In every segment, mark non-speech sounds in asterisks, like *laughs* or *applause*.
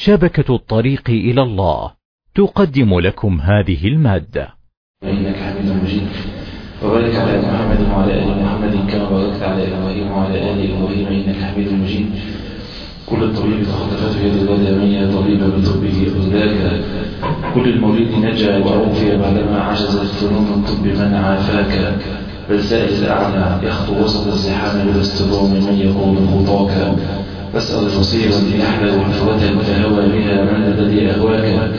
شبكة الطريق إلى الله تقدم لكم هذه المادة. إنك حميد مجيد. وبارك على محمد وعلى آل محمد كما باركت على إبراهيم وعلى آل إبراهيم إنك حميد مجيد. كل الطبيب تخلفته يد الآدمية طبيبا بطبه أهداك كل المولد نجا وعوفي بعدما عجزت فنون الطب من عافاك. بل سائل الأعلى يخطو وسط الزحام بلا من يقول خطاك فاسأل البصيرة أحلى حفرة فهوى بها من الذي أهواك.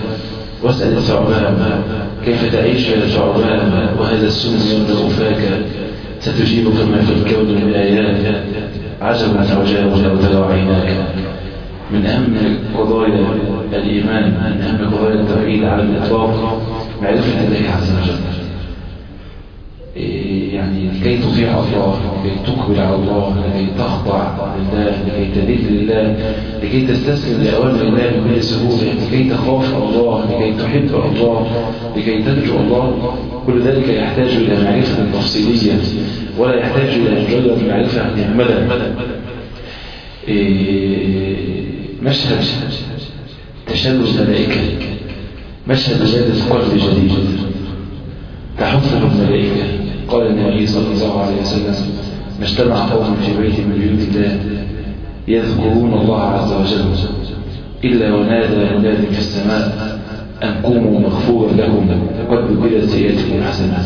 واسأل الثعبان كيف تعيش يا ثعبان وهذا السم يملأ فاك؟ ستجيب كما في الكون من آيات. عجبا عجاب لو تلو عيناك. من أهم قضايا الإيمان من أهم قضايا التوحيد على الإطلاق معرفة الله عز وجل. يعني لكي تطيع الله لكي تقبل على الله لكي تخضع لله لكي تذل لله لكي تستسلم لأوامر الله بكل سهولة لكي تخاف الله لكي تحب الله لكي ترجو الله. كل ذلك يحتاج إلى معرفة تفصيلية ولا يحتاج إلى مجرد معرفة مهملة مشهد تشد الملائكة مشهد ولادة قلب جديد تحفه الملائكة. قال النبي صلى الله عليه وسلم ما اجتمع قوم في بيت من بيوت الله يذكرون الله عز وجل إلا ونادى مناد في السماء أن قوموا مغفورا لكم قد بدلت سيئتكم حسنات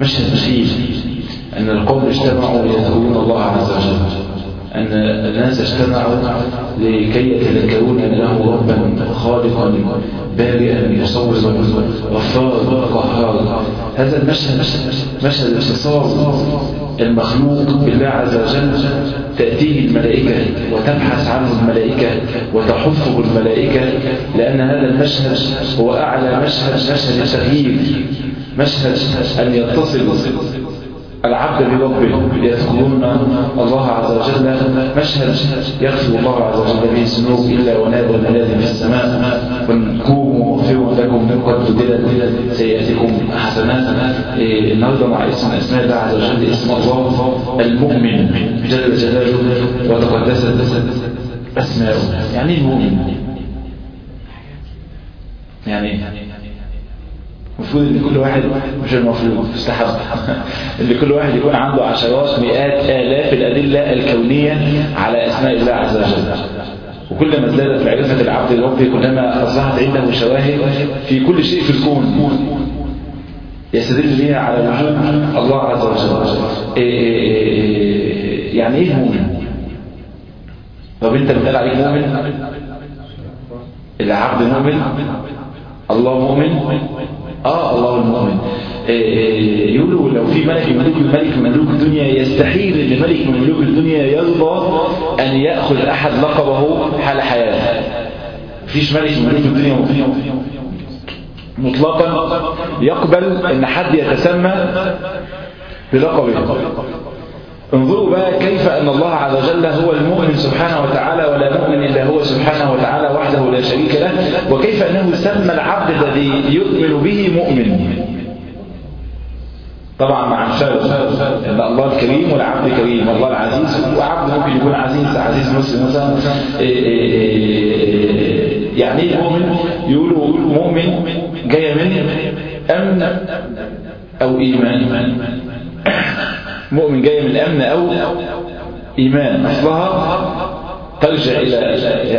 مشهد مخيف أن القوم اجتمعوا يذكرون الله عز وجل أن الناس اجتمعوا لكي يتذكرون أنه ربا خالقا بارئا يصور غفارا قهارا هذا المشهد مشهد اتصال المخلوق بالله عز وجل تأتيه الملائكة وتبحث عنه الملائكة وتحفه الملائكة لأن هذا المشهد هو أعلى مشهد مشهد التغيير مشهد أن يتصل العبد بربه يذكرون الله عز وجل مشهد يغفر الله عز وجل به الذنوب إلا ونادى المنادي في السماء. قوموا مغفر لكم قد بدلت سيئاتكم حسنات. النهارده مع اسم أسماء الله عز وجل اسم الله المؤمن. جل جلاله وتقدست أسماؤه. يعني المؤمن. يعني المفروض إن كل واحد مش المفروض مستحب. *laughs* إن كل واحد يكون عنده عشرات مئات آلاف الأدلة الكونية على أسماء الله عز وجل. وكلما ازدادت معرفه العبد لربه كلما أصبحت عنده شواهد في كل شيء في الكون. يستدل بها على وجود الله عز وجل. يعني إيه مؤمن؟ طب أنت بتقال عليك مؤمن؟ العبد مؤمن؟ الله مؤمن؟ آه الله المؤمن. يقولوا لو في ملك يملك الملك مملوك الدنيا يستحيل إن ملك من ملوك الدنيا يرضى أن يأخذ أحد لقبه حال حياته. مفيش ملك من ملوك الدنيا مطلقا يقبل إن حد يتسمى بلقبه. انظروا بقى كيف أن الله عز وجل هو المؤمن سبحانه وتعالى ولا مؤمن إلا هو سبحانه وتعالى وحده لا شريك له وكيف أنه سمى العبد الذي يؤمن به مؤمن. طبعا مع الفرق إن الله الكريم والعبد كريم والله العزيز وعبد ممكن يكون عزيز عزيز مسلم مثلا يعني إيه مؤمن يقولوا مؤمن جاية من أمن أو إيمان. مؤمن جاي من الأمن أو إيمان. أصلها ترجع إلى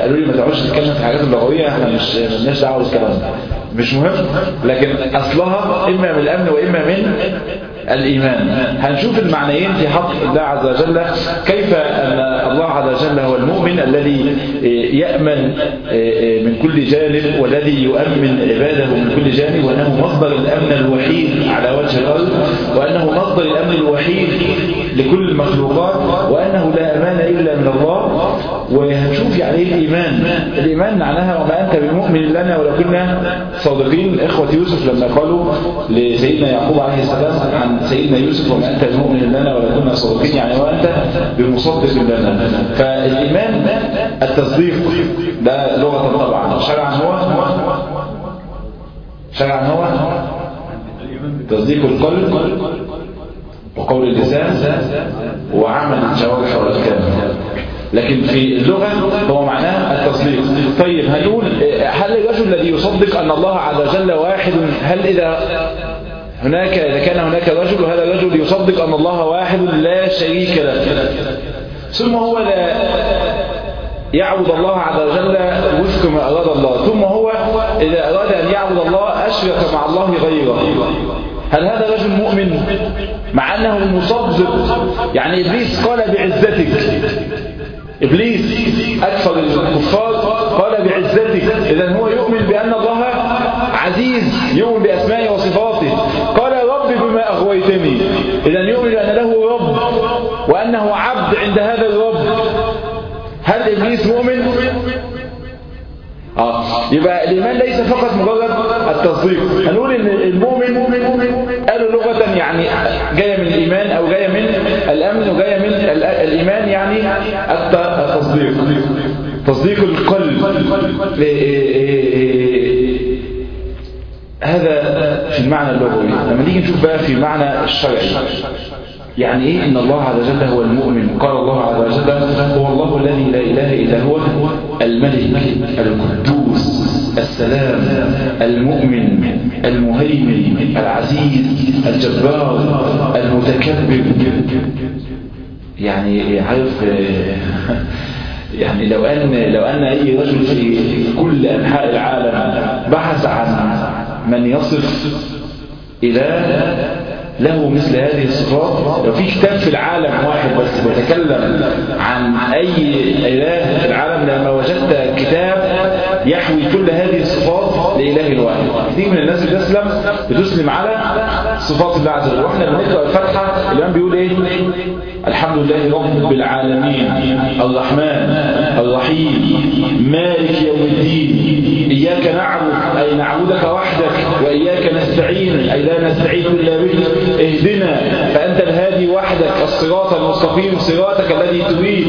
قالوا لي ما تعودش تتكلم في الحاجات اللغوية إحنا مش مالناش دعوة بالكلام ده. مش مهم لكن أصلها إما من الأمن وإما من الإيمان. هنشوف المعنيين في حق الله عز وجل كيف أن الله عز وجل هو المؤمن الذي يأمن من كل جانب والذي يؤمن عباده من كل جانب وأنه مصدر الأمن الوحيد على وجه الأرض وأنه مصدر الأمن الوحيد لكل المخلوقات وأنه لا أمان إلا من الله. وهنشوف يعني إيه الإيمان؟ الإيمان معناها وما أنت بمؤمن لنا ولو كنا صادقين. إخوة يوسف لما قالوا لسيدنا يعقوب عليه السلام عن سيدنا يوسف وما أنت بمؤمن لنا ولو كنا صادقين يعني وأنت بمصدق لنا فالإيمان التصديق ده لغة طبعا شرعا هو؟ شرعا هو؟ تصديق القلب وقول اللسان وعمل الجوارح والأركان لكن في اللغة هو معناه التصديق. طيب هنقول هل الرجل الذي يصدق أن الله عز وجل واحد هل إذا هناك إذا كان هناك رجل وهذا الرجل يصدق أن الله واحد لا شريك له. ثم هو لا يعبد الله عز وجل وفق ما أراد الله. ثم هو إذا أراد أن يعبد الله أشرك مع الله غيره. هل هذا رجل مؤمن؟ مع أنه مصدق. يعني إبليس قال بعزتك. إبليس أكثر الكفار قال بعزتك. إذا هو يؤمن بأن الله عزيز يؤمن بأسمائه وصفاته. بما أغويتني إذا يؤمن بأن له رب وأنه عبد عند هذا الرب. هل إبليس مؤمن؟ آه. يبقى الإيمان ليس فقط مجرد التصديق. هنقول إن المؤمن قالوا لغة يعني جاية من الإيمان أو جاية من الأمن وجاية من الإيمان يعني التصديق. تصديق القلب. هذا في المعنى اللغوي. لما نيجي نشوف بقى في المعنى الشرعي يعني إيه؟ إن الله عز وجل هو المؤمن. قال الله عز وجل هو الله الذي لا إله إلا هو الملك القدوس السلام المؤمن المهيمن العزيز الجبار المتكبر. يعني عارف *laughs* يعني لو أن لو أن أي رجل في كل أنحاء العالم بحث عن من يصف اله له مثل هذه الصفات. لو في كتاب في العالم واحد بس بيتكلم عن أي إله في العالم لما وجدت كتاب يحوي كل هذه الصفات لإله الواحد. كثير من الناس بتسلم بتسلم على صفات الله عز وجل. وإحنا بنقرأ الفاتحة الإمام بيقول إيه؟ الحمد لله رب العالمين الرحمن الرحيم مالك يوم الدين إياك نعبد أي نعبدك وحدك وإياك نستعين أي لا نستعين إلا بك اهدنا فأنت الهادي وحدك الصراط المستقيم صراطك الذي تريد.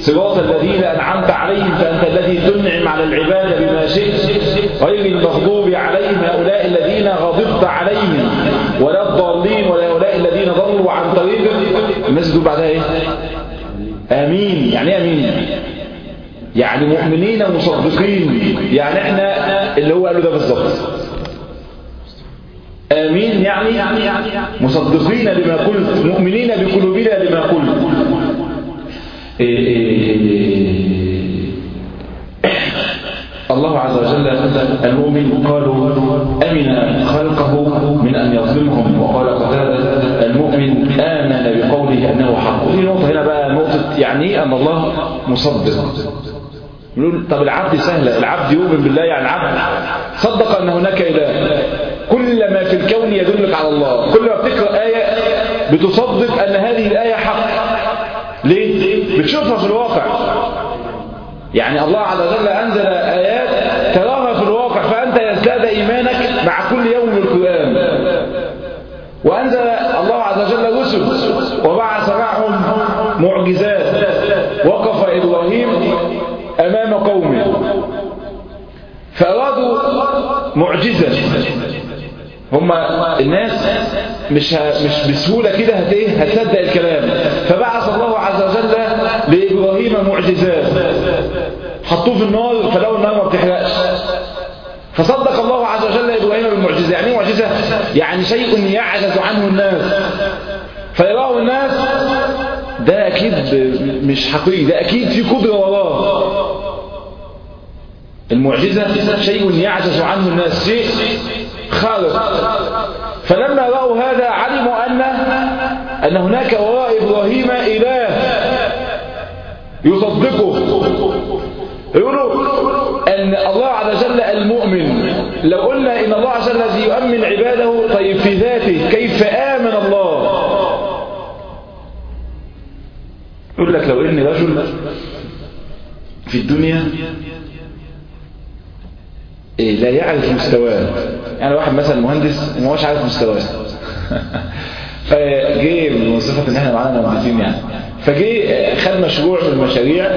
صراط الذين أنعمت عليهم فأنت الذي تنعم على العباد بما شئت غير المغضوب عليهم هؤلاء الذين غضبت عليهم ولا الضالين ولا هؤلاء الذين ضلوا عن طريقك الناس تقول بعدها إيه؟ آمين. يعني إيه آمين؟ يعني مؤمنين مصدقين. يعني إحنا اللي هو قاله ده بالظبط. آمين يعني مصدقين لما قلت مؤمنين بقلوبنا لما قلت. الله عز وجل المؤمن قالوا أمن خلقه من أن يظلمهم وقال قتادة المؤمن آمن بقوله أنه حق. ودي نقطة هنا بقى نقطة يعني أن الله مصدق. يقول طب العبد سهلة العبد يؤمن بالله يعني العبد صدق أن هناك إله. كل ما في الكون يدلك على الله. كل ما بتقرأ آية بتصدق أن هذه الآية حق. ليه؟ بتشوفها في الواقع. يعني الله عز وجل أنزل آيات تراها في الواقع فأنت يزداد إيمانك مع كل يوم بالقرآن وأنزل الله عز وجل رسل وبعث معهم معجزات. وقف إبراهيم أمام قومه. فأرادوا معجزة. هم الناس مش مش بسهولة كده إيه هتصدق الكلام. فبعث الله عز وجل لإبراهيم معجزات حطوه في النار فلو النار ما بتحرقش. فصدق الله عز وجل إبراهيم بالمعجزة. يعني معجزة؟ يعني شيء يعجز عنه الناس. فيراه الناس ده أكيد مش حقيقي ده أكيد في قدرة وراه. المعجزة شيء يعجز عنه الناس. شيء خارق فلما رأوا هذا علموا أن أن هناك وراء إبراهيم إله يصدقه. لو قلنا إن الله عز وجل يؤمن عباده طيب في ذاته كيف آمن الله؟ يقول لك لو إن رجل في الدنيا لا يعرف مستواه. يعني واحد مثلا مهندس وما هوش عارف مستواه. *laughs* فجه من صفة إن إحنا معانا مهندسين يعني. فجه خد مشروع من المشاريع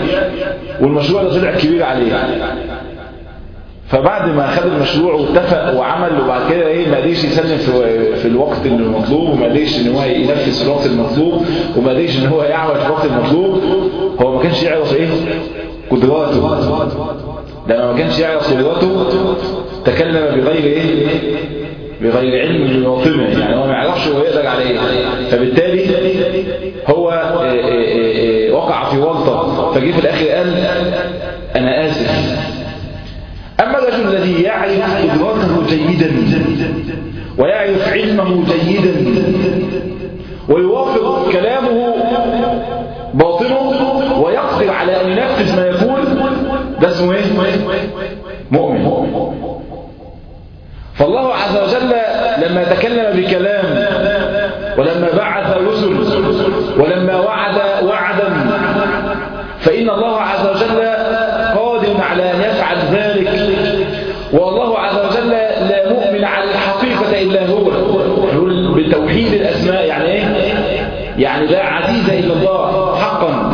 والمشروع ده طلع كبير عليه. فبعد ما خد المشروع واتفق وعمل وبعد كده إيه ما قدرش يسلم في, الوقت المطلوب وما قدرش إن هو ينفذ في الوقت المطلوب وما قدرش إن هو يعمل في الوقت المطلوب. هو ما كانش يعرف إيه؟ قدراته. لما ما كانش يعرف قدراته تكلم بغير إيه؟ بغير علم بباطنه يعني هو ما يعرفش هو يقدر على إيه. فبالتالي هو إيه إيه إيه وقع في ورطه فجه في الآخر قال أنا آسف. الرجل الذي يعرف قدراته جيدا ويعرف علمه جيدا ويوافق كلامه باطنه ويقدر على أن ينفذ ما يقول. ده اسمه إيه؟ مؤمن. فالله عز وجل لما تكلم بكلام ولما بعث رسل ولما وعد وعدا فإن الله عز وجل قادر على أن يفعل ذلك والله عز وجل لا مؤمن على يقول بتوحيد الأسماء يعني إيه؟ يعني لا عزيز إلا الله حقا.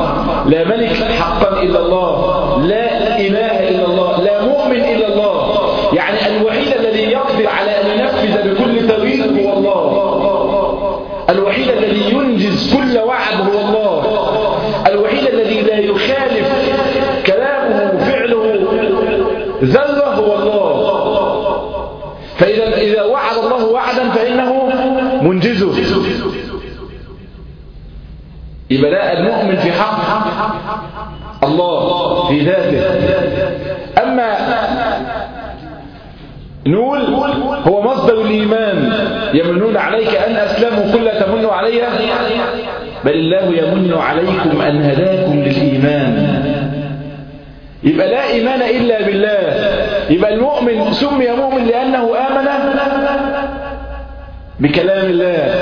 لا ملك حقا إلا الله. لا إله إلا الله. لا مؤمن إلا الله. يعني الوحيد الذي يقدر على أن ينفذ بكل طريق هو الله. الوحيد الذي ينجز كل وعد هو الله. الوحيد الذي لا يخالف كلامه وفعله ذرة هو الله. فإذا منجزه يبقى ده المؤمن في حق الله في ذاته. أما نقول هو مصدر الإيمان يمنون عليك أن أسلموا كل تمنوا علي بل الله يمن عليكم أن هداكم للإيمان. يبقى لا إيمان إلا بالله. يبقى المؤمن سمي مؤمن لأنه آمن بكلام الله.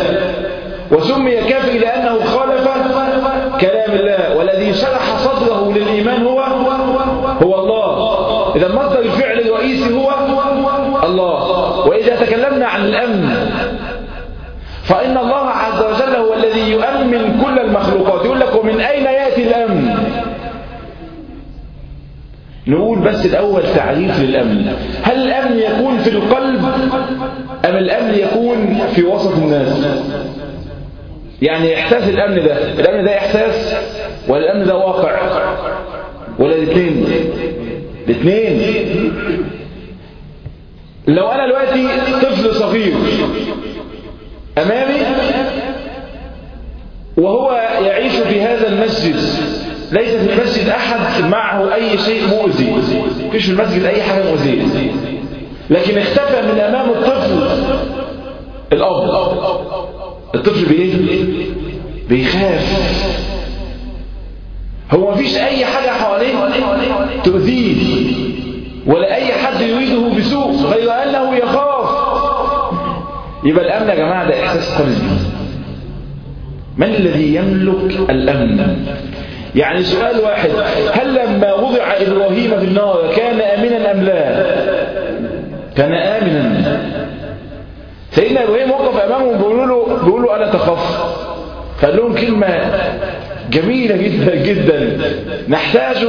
وسمي كافر لأنه خالف كلام الله. والذي شرح صدره للإيمان هو هو الله. إذا مصدر الفعل الرئيسي هو الله. وإذا تكلمنا عن الأمن فإن الله عز وجل هو الذي يؤمن كل المخلوقات. يقول لك ومن أين يأتي الأمن؟ نقول بس الأول تعريف للأمن. هل الأمن يكون في القلب؟ أم الأمن يكون في وسط الناس؟ يعني إحساس الأمن ده الأمن ده إحساس ولا الأمن ده واقع؟ ولا الاثنين الاثنين لو أنا دلوقتي طفل صغير أمامي وهو يعيش في هذا المسجد ليس في المسجد أحد معه أي شيء مؤذي. فيش في المسجد أي حاجة مؤذية. لكن اختفى من أمام الطفل. الأب. الطفل بإيه؟ بيخاف. هو مفيش أي حاجة حواليه تؤذيه ولا أي حد يريده بسوء غير أنه يخاف. يبقى الأمن يا جماعة ده إحساس قلبي. من الذي يملك الأمن؟ يعني سؤال واحد هل لما وضع إبراهيم في النار كان آمنا أم لا؟ كان آمنا سيدنا إبراهيم وقف أمامهم بيقولوا له بيقولوا ألا تخف فقال لهم كلمة جميلة جدا جدا. نحتاج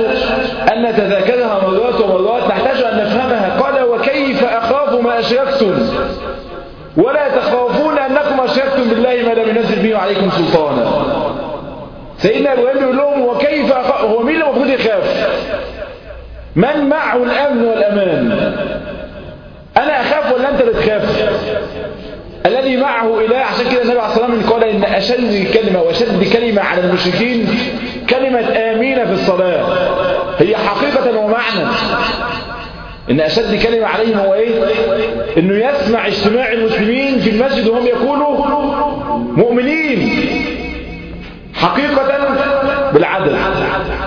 أن نتذاكرها مرات ومرات. نحتاج أن نفهمها. قال وكيف أخاف ما أشركتم؟ ولا تخافون أنكم أشركتم بالله ما لم ينزل به عليكم سلطانا. سيدنا إبراهيم يقول لهم وكيف أخاف؟ هو مين المفروض يخاف؟ من معه الأمن والأمان؟ أنا أخاف ولا أنت بتخاف؟ الذي معه إله عشان كده النبي عليه الصلاة والسلام قال إن أشد كلمة وأشد كلمة على المشركين كلمة آمين في الصلاة. هي حقيقة ومعنى. إن أشد كلمة عليهم هو إيه؟ إنه يسمع اجتماع المسلمين في المسجد وهم يكونوا مؤمنين. حقيقة بالعدل.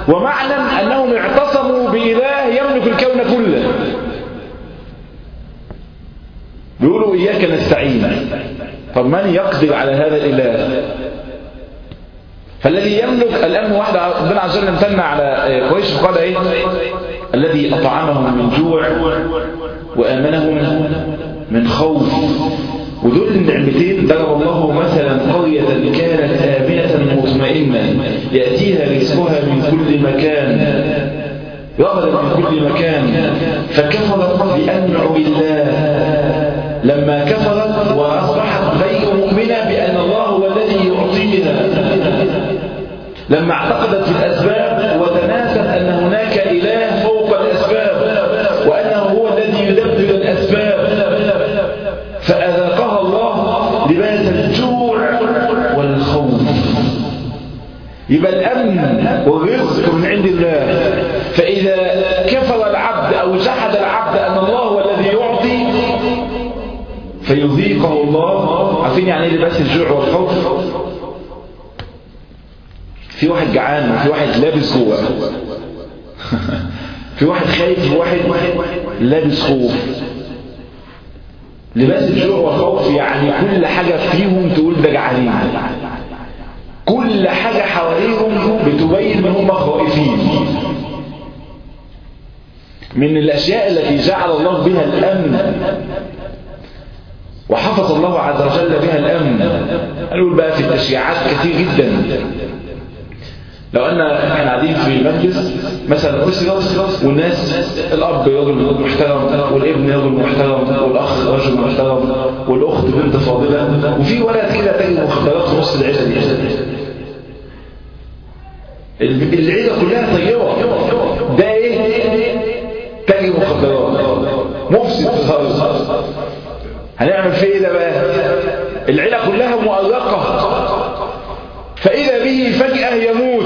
ومعنى أنهم اعتصموا بإله يملك الكون كله بيقولوا إياك نستعين. طب من يقدر على هذا الإله؟ فالذي يملك الأمن وحده ربنا عز وجل امتن على قريش قال إيه؟ الذي أطعمهم من جوع وآمنهم من خوف. ودول النعمتين ضرب الله مثلا قرية كانت آمنة مطمئنة يأتيها رزقها من كل مكان. رغدا من كل مكان. فكفرت بأنعم الله. لما كفرت وأصبحت غير مؤمنة بأن الله هو الذي يعطيها لما اعتقدت في الأسباب وتناست أن هناك إله فوق الأسباب وأنه هو الذي يدبر الأسباب فأذاقها الله لباس الجوع والخوف. يبقى الأمن والرزق من عند الله. فإذا فيذيقه الله. عارفين يعني إيه لباس الجوع والخوف؟ في واحد جعان وفي واحد لابس جوه *laughs* في واحد خايف وواحد لابس خوف. لباس الجوع والخوف يعني كل حاجة فيهم تقول ده جعانين. كل حاجة حواليهم بتبين إن هم خائفين. من الأشياء التي جعل الله بها الأمن وحفظ الله عز وجل بها الأمن. نقول بقى في التشريعات كثير جدا. لو أن إحنا قاعدين في مجلس مثلا أسرة والناس الأب رجل محترم والابن رجل محترم والأخ رجل محترم والأخت بنت فاضلة وفي ولد كده تجد مخدرات في نص العيلة دي. العيلة كلها طيبة. ده إيه؟ تجد مخدرات. مفسد في هنعمل فيه إيه ده بقى؟ العيلة كلها مؤرقة. فإذا به فجأة يموت.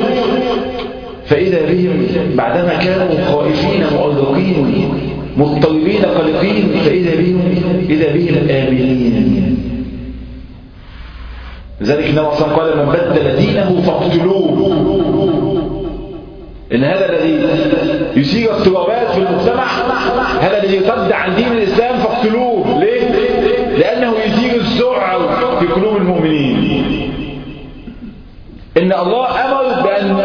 فإذا بهم بعدما كانوا خائفين مؤرقين مضطربين قلقين فإذا بهم إذا بهم آمنين. لذلك النبي صلى الله عليه وسلم قال من بدل دينه فاقتلوه. إن هذا الذي يثير اضطرابات في المجتمع هذا الذي يرتد عن دين الإسلام فاقتلوه؟ لأنه يثير الذعر في قلوب المؤمنين. إن الله أمر بأن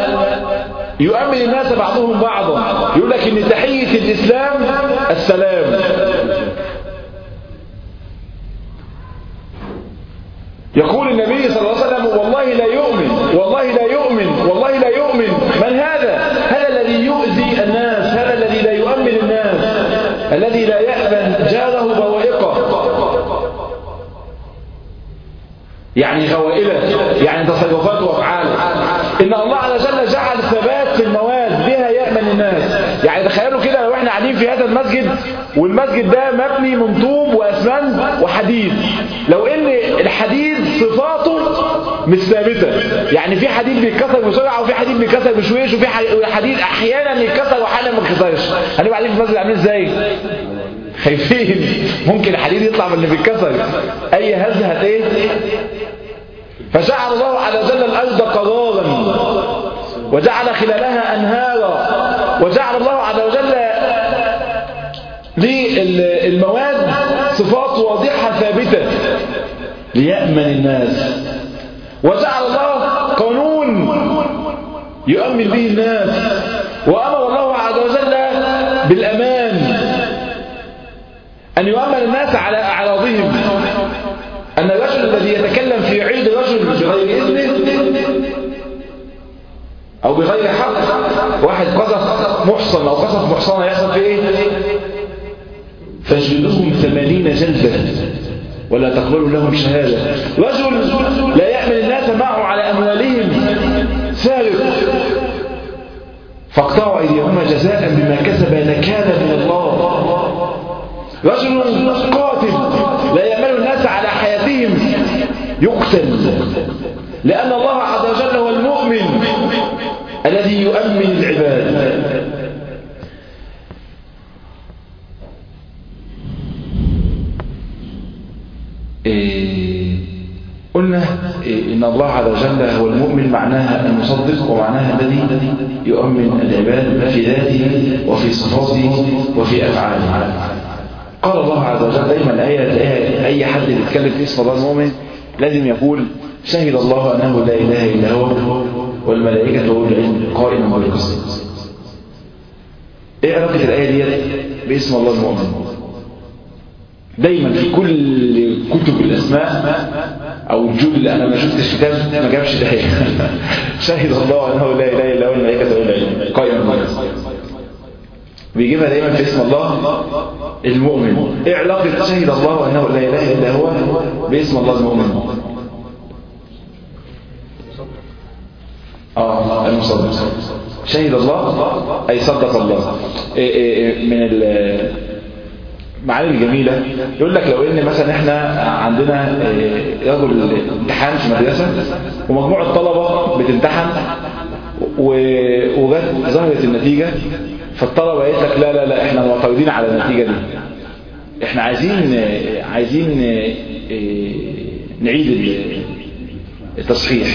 يؤمن الناس بعضهم بعضا. يقول لك إن تحية الإسلام السلام يقول النبي صلى الله عليه وسلم والله لا يؤمن والله لا يؤمن والله لا يؤمن من هذا هذا الذي يؤذي الناس هذا الذي لا يؤمن الناس الذي لا يأمن جاره بوائقه يعني غوائله يعني تصرفات وافعاله ان الله عز وجل جعل ثبات في المواد بها يأمن الناس يعني تخيلوا كده لو إحنا قاعدين في هذا المسجد والمسجد ده مبني من طوب واسمنت وحديد. لو إن الحديد صفاته مش ثابتة. يعني في حديد بيتكسر بسرعة وفي حديد بيتكسر بشويش وفي حديد أحيانا يتكسر وأحيانا ما يتكسرش هنبقى قاعدين في المسجد عاملين إزاي؟ خايفين. ممكن الحديد يطلع من اللي بيتكسر. أي هت إيه فجعل الله عز وجل الأرض قرارا وجعل خلالها أنهارا. وجعل الله صفات واضحة ثابتة. ليأمن الناس. وجعل الله قانون يؤمن به الناس. وأمر الله عز وجل بالأمان. أن يؤمن الناس على أعراضهم. أن الرجل الذي يتكلم في عيد رجل بغير إذنه أو بغير حق. واحد قذف محصن أو قذف محصنة يحصل في إيه؟ فاجلدوهم ثمانين جلدة ولا تقبلوا لهم شهادة. رجل لا يأمن الناس معه على أموالهم. سارق فاقطعوا أيديهما جزاء بما كسب نكالا من الله. رجل قاتل لا يأمن الناس على حياتهم. يقتل. لأن الله عز وجل هو المؤمن الذي يؤمن العباد إيه قلنا إيه إن الله عز وجل هو المؤمن معناها المصدق ومعناها الذي يؤمن العباد في ذاته وفي صفاته وفي أفعاله. قال الله عز وجل دايما الآية أي حد بيتكلم في اسم الله المؤمن لازم يقول شهد الله أنه لا إله إلا هو والملائكة والعلم قائما بالقسط. إيه علاقة الآية دي باسم الله المؤمن؟ دايما في كل كتب الأسماء أو الجل أنا ما شفتش كتاب ما جابش الآية *laughs* شهد الله أنه لا إله إلا هو الملائكة والعلم قائما بالقسط بيجيبها دايما في اسم الله المؤمن. إيه علاقة شهد الله أنه لا إله إلا هو باسم الله المؤمن؟ آه المصدق. شهد الله أي صدق الله. إيه إيه من المعاني الجميلة يقول لك لو إن مثلا إحنا عندنا رجل امتحان في مدرسة ومجموعة طلبة بتمتحن وجت ظهرت النتيجة فالطلبة قالت لك لا لا لا إحنا معترضين على النتيجة دي. إحنا عايزين عايزين نعيد التصحيح.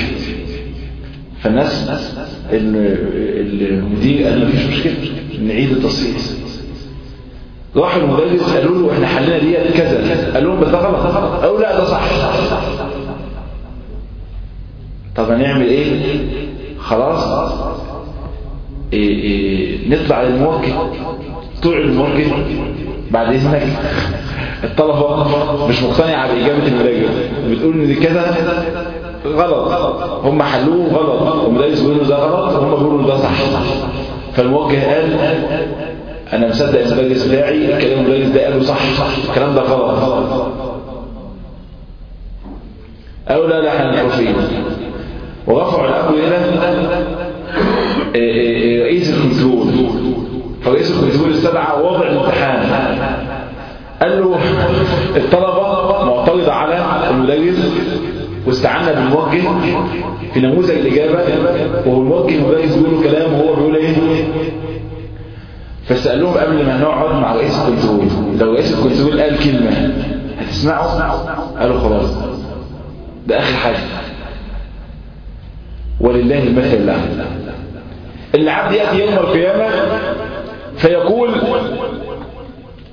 فالناس المدير قال مفيش مشكلة نعيد التصحيح. راحوا المدرس قالوا له إحنا حلنا ديت كذا. قال لهم بس ده غلط. قالوا لا ده صح. طب هنعمل إيه؟ خلاص. إيه إيه نطلع للموجه طلع الموجه بعد إذنك. الطلبة مش مقتنعة بإجابة المراجع بتقول إن كذا. غلط. هم حلوة غلط. والمدرس بيقولوا ده غلط. وهم بيقولوا ده صح. فالموجه قال أنا مصدق المدرس بتاعي الكلام المدرس ده قاله صح. الكلام ده غلط. قالوا لا لا إحنا مخوفين ورفعوا الأمر إلى رئيس الكنترول. فرئيس الكنترول استدعى وضع الامتحان. قال له الطلبة معترضة على المدرس واستعنا بالموجه في نموذج الإجابة. وهو الموجه المدرس بيقول له كلام وهو بيقول إيه؟ فسألوهم قبل ما نقعد مع رئيس الكنترول. لو رئيس الكنترول قال كلمة هتسمعوا؟ قالوا خلاص. ده آخر حاجة. ولله المثل الأعلى. العبد يأتي يوم القيامة فيقول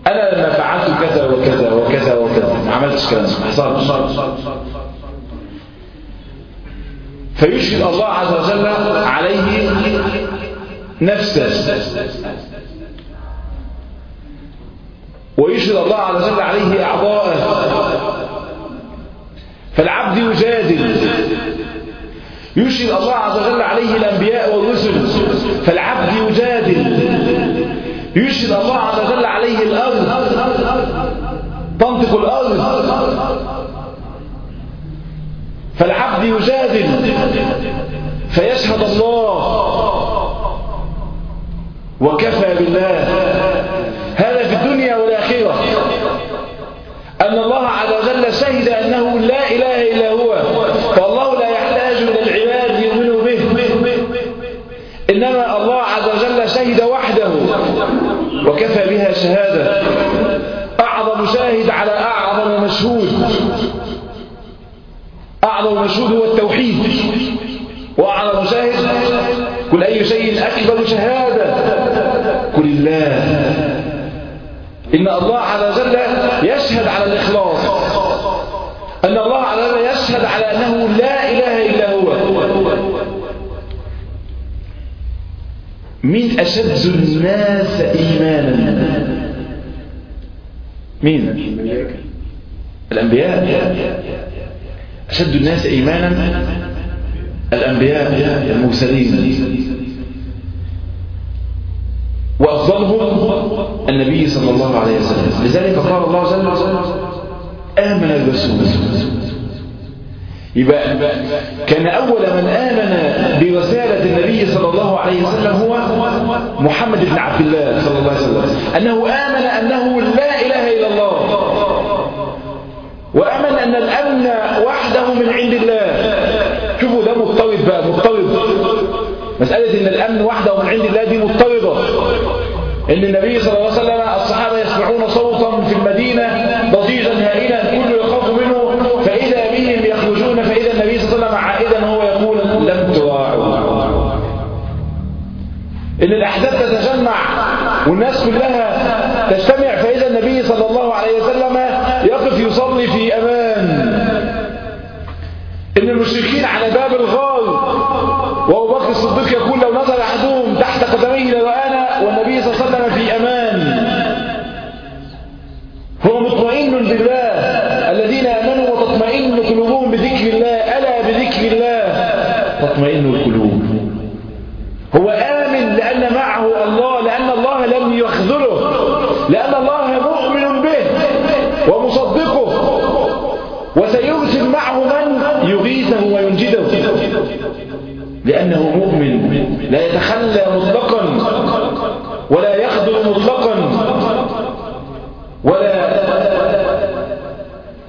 أنا لما فعلت كذا وكذا وكذا وكذا ما عملتش كلام ما حصلش. فيشهد الله عز وجل عليه نفسه. ويشهد الله عز وجل عليه أعضاءه. فالعبد يجادل. يشهد الله عز وجل عليه الأنبياء والرسل. فالعبد يجادل. يشهد الله عز وجل عليه الأرض. تنطق الأرض. فالعبد يجادل. فيشهد الله. وكفى بالله. هذا في الدنيا والآخرة. أن الله عز وجل شهد أنه لا إله إلا هو فالله لا يحتاج إلى العباد ليؤمنوا به. إنما الله عز وجل شهد وحده وكفى بها شهادة. أعظم شاهد على أعظم مشهود. أعظم مشهود هو التوحيد. وأعظم شاهد كل أي شيء أكبر شهادة؟ كل الله. إن الله عز وجل يشهد على الإخلاص. أن الله وجل يشهد على أنه لا إله إلا هو. مين أشد الناس إيمانا؟ مين؟ الأنبياء. أشد الناس إيمانا؟ الأنبياء المرسلين. وأفضلهم النبي صلى الله عليه وسلم. لذلك قال الله جل وعلا آمن الرسول. يبقى كان أول من آمن برسالة النبي صلى الله عليه وسلم هو محمد بن عبد الله صلى الله عليه وسلم. أنه آمن أنه لا إله إلا الله. وأمن أن الأمن وحده من عند الله. شوفوا ده مضطرد بقى مضطرد مسألة أن الأمن وحده من عند الله دي مضطردة أن النبي صلى الله عليه وسلم الصحابة يسمعون صوتا في المدينة ضجيجا هائلا كل يخاف منه فإذا بهم يخرجون فإذا النبي صلى الله عليه وسلم عائدا هو يقول لم تراعوا. إن الأحداث تتجمع والناس كلها تجتمع فإذا النبي صلى الله عليه وسلم يقف يصلي في أمان. إن المشركين على باب الغار وأبو بكر الصديق يقول لو نزل أحدهم تحت قدميه لرآنا والنبي صلى الله عليه وسلم في أمان. هو مطمئن بالله. الذين آمنوا وتطمئن قلوبهم بذكر الله. ألا بذكر الله. تطمئن القلوب. هو آمن لأن معه الله لأن الله لم يخ لأن الله مؤمن به ومصدقه. وسيرسل معه من يغيثه وينجده. لأنه مؤمن. لا يتخلى مطلقا ولا يخذل مطلقا ولا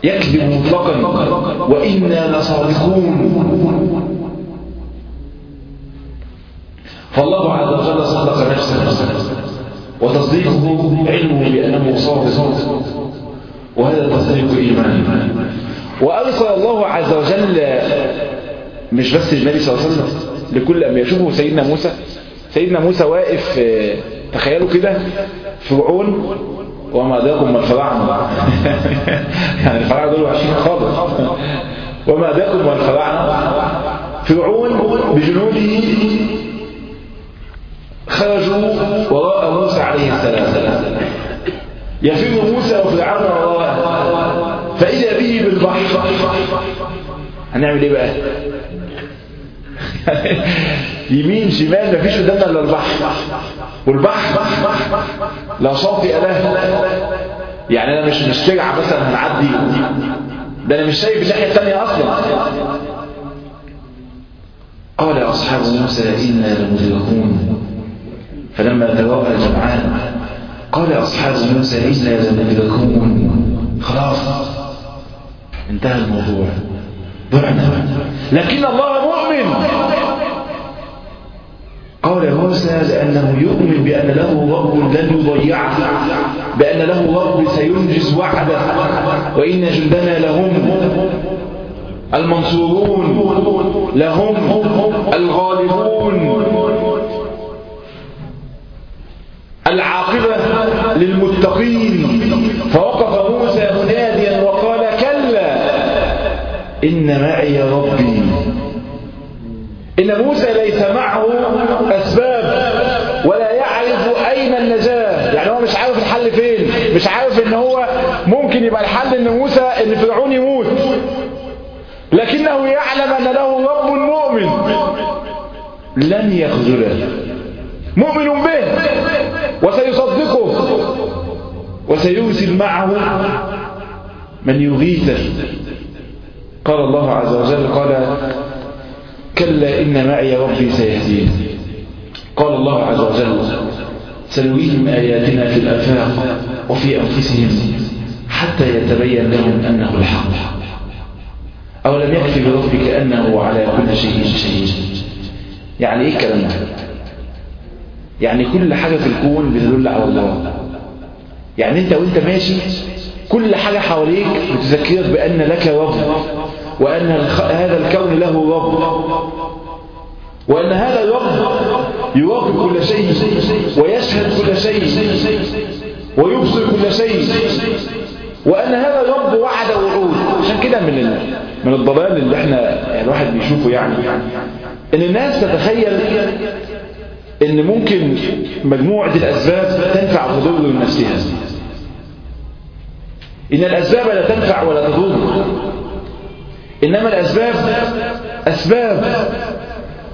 يكذب مطلقا وإنا لصادقون. فالله عز وجل صدق نفسه. وتصديقه علمه بأنه صادق. وهذا تصديق إيمان. وأرسل الله عز وجل مش بس النبي صلى الله عليه وسلم لكل أن يشوفه سيدنا موسى. سيدنا موسى واقف تخيلوا كده فرعون وما أداكم ما الفراعنة *laughs* يعني الفراعنة دول وحشين خالص. وما أداكم ما الفراعنة فرعون بجنوده خرجوا وراء موسى عليه السلام. يفر موسى وفرعون وراءه فإذا به بالبحر. هنعمل إيه بقى؟ *laughs* يمين شمال مفيش قدامنا إلا البحر. والبحر. لا شاطئ له يعني أنا مش مش ترعى مثلا هنعدي. ده أنا مش شايف الناحية الثانية أصلا. قال أصحاب موسى إنا لمدركون فلما تراءى الجمعان قال أصحاب موسى إنا لمدركون خلاص انتهى الموضوع. ضعنا لكن الله مؤمن. قال موسى لأنه يؤمن بأن له رب لن يضيعه بأن له رب سينجز وعده وإن جندنا لهم المنصورون لهم الغالبون. العاقبة للمتقين. فوقف موسى مناديا وقال كلا إن معي ربي. إن موسى ليس معه أسباب ولا يعرف أين النجاة. يعني هو مش عارف الحل فين. مش عارف إن هو ممكن يبقى الحل إن موسى إن فرعون يموت. لكنه يعلم أن له رب مؤمن. لن يخذله. مؤمن به. وسيصدقه. وسيرسل معه من يغيثه. قال الله عز وجل قال كلا إن معي ربي سيهدين. قال الله عز وجل سنريهم آياتنا في الآفاق وفي أنفسهم حتى يتبين لهم أنه الحق. أولم يكفي بربك أنه على كل شيء شهيد. يعني إيه الكلام ده؟ يعني كل حاجة في الكون بتدل على الله. يعني أنت وأنت ماشي كل حاجة حواليك بتذكرك بأن لك رب. وأن هذا الكون له رب وأن هذا الرب يراقب كل شيء ويشهد كل شيء ويبصر كل شيء. وأن هذا الرب وعد وعود. عشان كده من من الضلال اللي إحنا يعني الواحد بيشوفه يعني. إن الناس تتخيل إن ممكن مجموعة الأسباب تنفع وتضر لنفسها إن الأسباب لا تنفع ولا تضر. إنما الأسباب أسباب.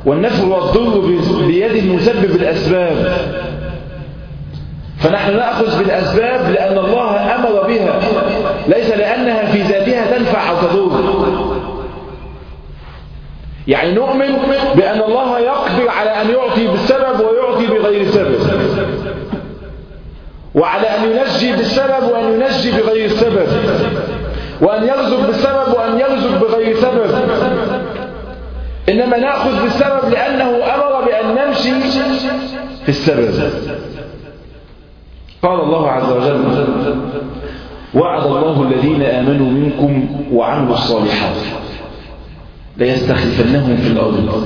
والنفع والضر بيد المسبب الأسباب. فنحن نأخذ بالأسباب لأن الله أمر بها. ليس لأنها في ذاتها تنفع أو تضر. يعني نؤمن بأن الله يقدر على أن يعطي بالسبب ويعطي بغير سبب. وعلى أن ينجي بالسبب وأن ينجي بغير السبب وأن إنما نأخذ بالسبب لأنه أمر بأن نمشي في السبب. قال الله عز وجل وعد الله الذين آمنوا منكم وعملوا الصالحات ليستخلفنهم في الأرض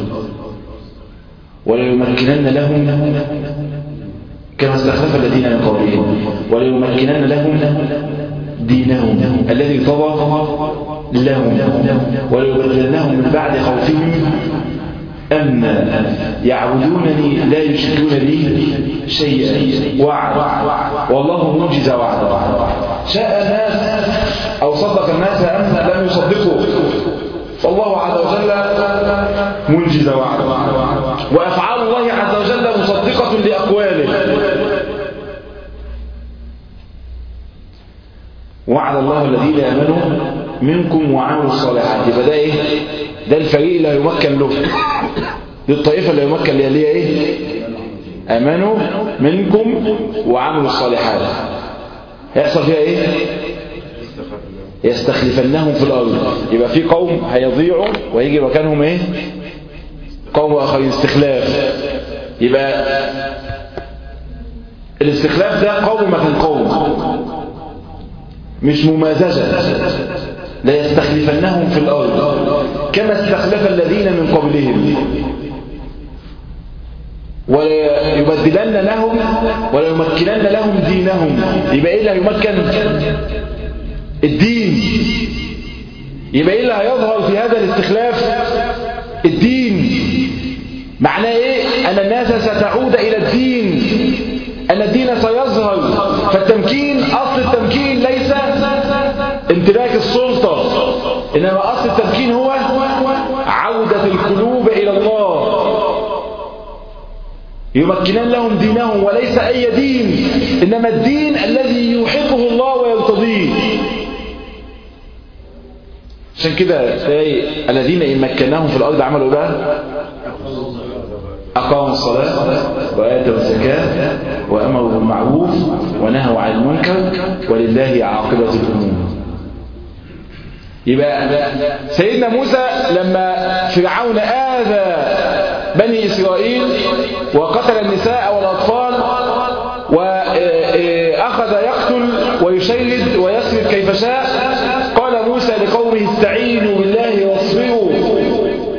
وليمكنن لهم كما استخلف الذين من قبلهم وليمكنن لهم دينهم الذي طغى لهم وليبدلنهم من بعد خوفهم أما يعبدونني لا يشركون بي شيئا. وعد. والله منجز وعد. شاء الناس أو صدق الناس أم لم يصدقوا. فالله عز وجل منجز وعد. وأفعال الله عز وجل مصدقة لأقواله. وعد الله الذين آمنوا منكم وعملوا الصالحات. يبقى ده إيه؟ ده الفريق اللي هيمكن له. دي الطائفة اللي يمكن ليها. ليها إيه؟ آمنوا منكم وعملوا الصالحات. هيحصل فيها إيه؟ يستخلفنهم في الأرض. يبقى في قوم هيضيعوا ويجي مكانهم إيه؟ قوم آخرين. استخلاف. يبقى الاستخلاف ده قوم مكان قوم. مش ممازجة. لا يستخلفنهم في الأرض كما استخلف الذين من قبلهم. ولا يبدلن لهم ولا يمكنن لهم دينهم. يبقى إيه اللي هيمكن؟ الدين. يبقى إيه اللي هيظهر في هذا الاستخلاف؟ الدين. معناه إيه؟ أن الناس ستعود إلى الدين. أن الدين سيظهر. فالتمكين أصل التمكين ليس امتلاك السلطة إنما أصل التمكين هو عودة القلوب إلى الله. يمكنن لهم دينهم وليس أي دين إنما الدين الذي يحبه الله ويرتضيه. عشان كده تلاقي الذين إن مكناهم في الأرض عملوا بقى؟ أقاموا الصلاة وآتوا الزكاة وأمروا بالمعروف ونهوا عن المنكر ولله عاقبة الأمور. يبقى سيدنا موسى لما فرعون آذى بني إسرائيل وقتل النساء والأطفال وأخذ يقتل ويشرد ويسرد كيف شاء قال موسى لقومه استعينوا بالله واصبروا.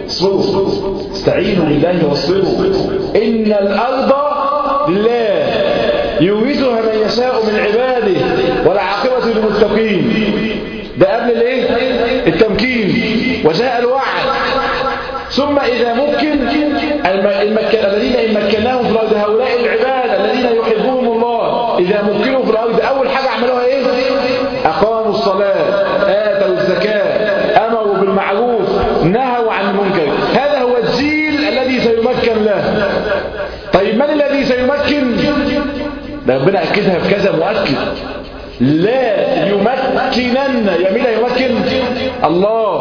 اصبروا. استعينوا بالله واصبروا. إن الأرض لله. يورثها من يشاء من عباده والعاقبة للمتقين. ده قبل الايه؟ التمكين. وجاء الوعد. ثم إذا ممكن. الذين إن مكناهم في الأرض هؤلاء العباد الذين يحبهم الله إذا مكنوا في الأرض أول حاجة عملوها إيه؟ أقاموا الصلاة آتوا الزكاة أمروا بالمعروف نهوا عن المنكر. هذا هو الجيل الذي سيمكن له. طيب من الذي سيمكن؟ ربنا أكدها بكذا مؤكد. لا يمكنن يمين يمكن. الله.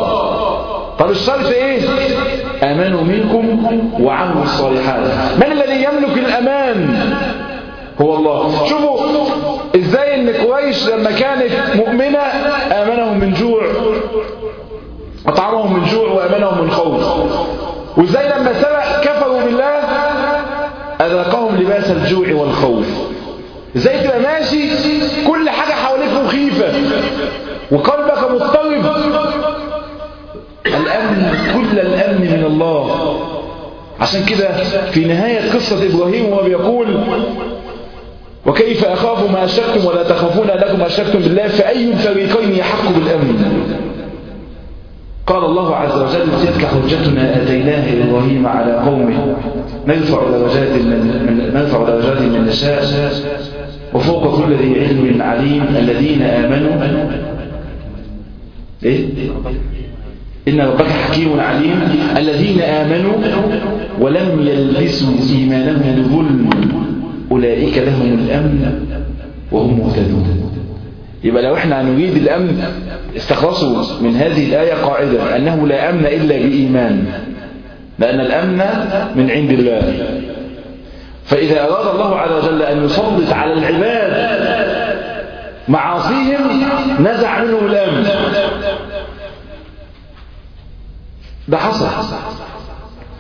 طب الشرط إيه؟ امنوا منكم وعملوا الصالحات. من الذي يملك الأمان؟ هو الله. شوفوا إزاي إن قريش لما كانت مؤمنة آمنهم من جوع اطعمهم من جوع وآمنهم من خوف. وإزاي لما سبق كفروا بالله أذاقهم لباس الجوع والخوف. إزاي تبقى ماشي؟ كل حاجة مخيفة وقلبك مضطرب الأمن كل الأمن من الله. عشان كده في نهاية قصة إبراهيم وهو بيقول وكيف أخاف ما أشركتم ولا تخافون أنكم أشركتم بالله فأي الفريقين يحق بالأمن؟ قال الله عز وجل تلك حجتنا آتيناها إبراهيم على قومه. نرفع درجات من نرفع درجات من نشاء وفوق كل ذي علم عليم الذين آمنوا. إيه؟ إن ربك حكيم عليم. الذين آمنوا ولم يلبسوا إيمانهم بظلم أولئك لهم الأمن وهم مهتدون. يبقى لو إحنا نريد الأمن استخلصوا من هذه الآية قاعدة أنه لا أمن إلا بإيمان لأن الأمن من عند الله. فإذا أراد الله عز وجل أن يسلط على العباد معاصيهم نزع منهم الأمن ده حصل.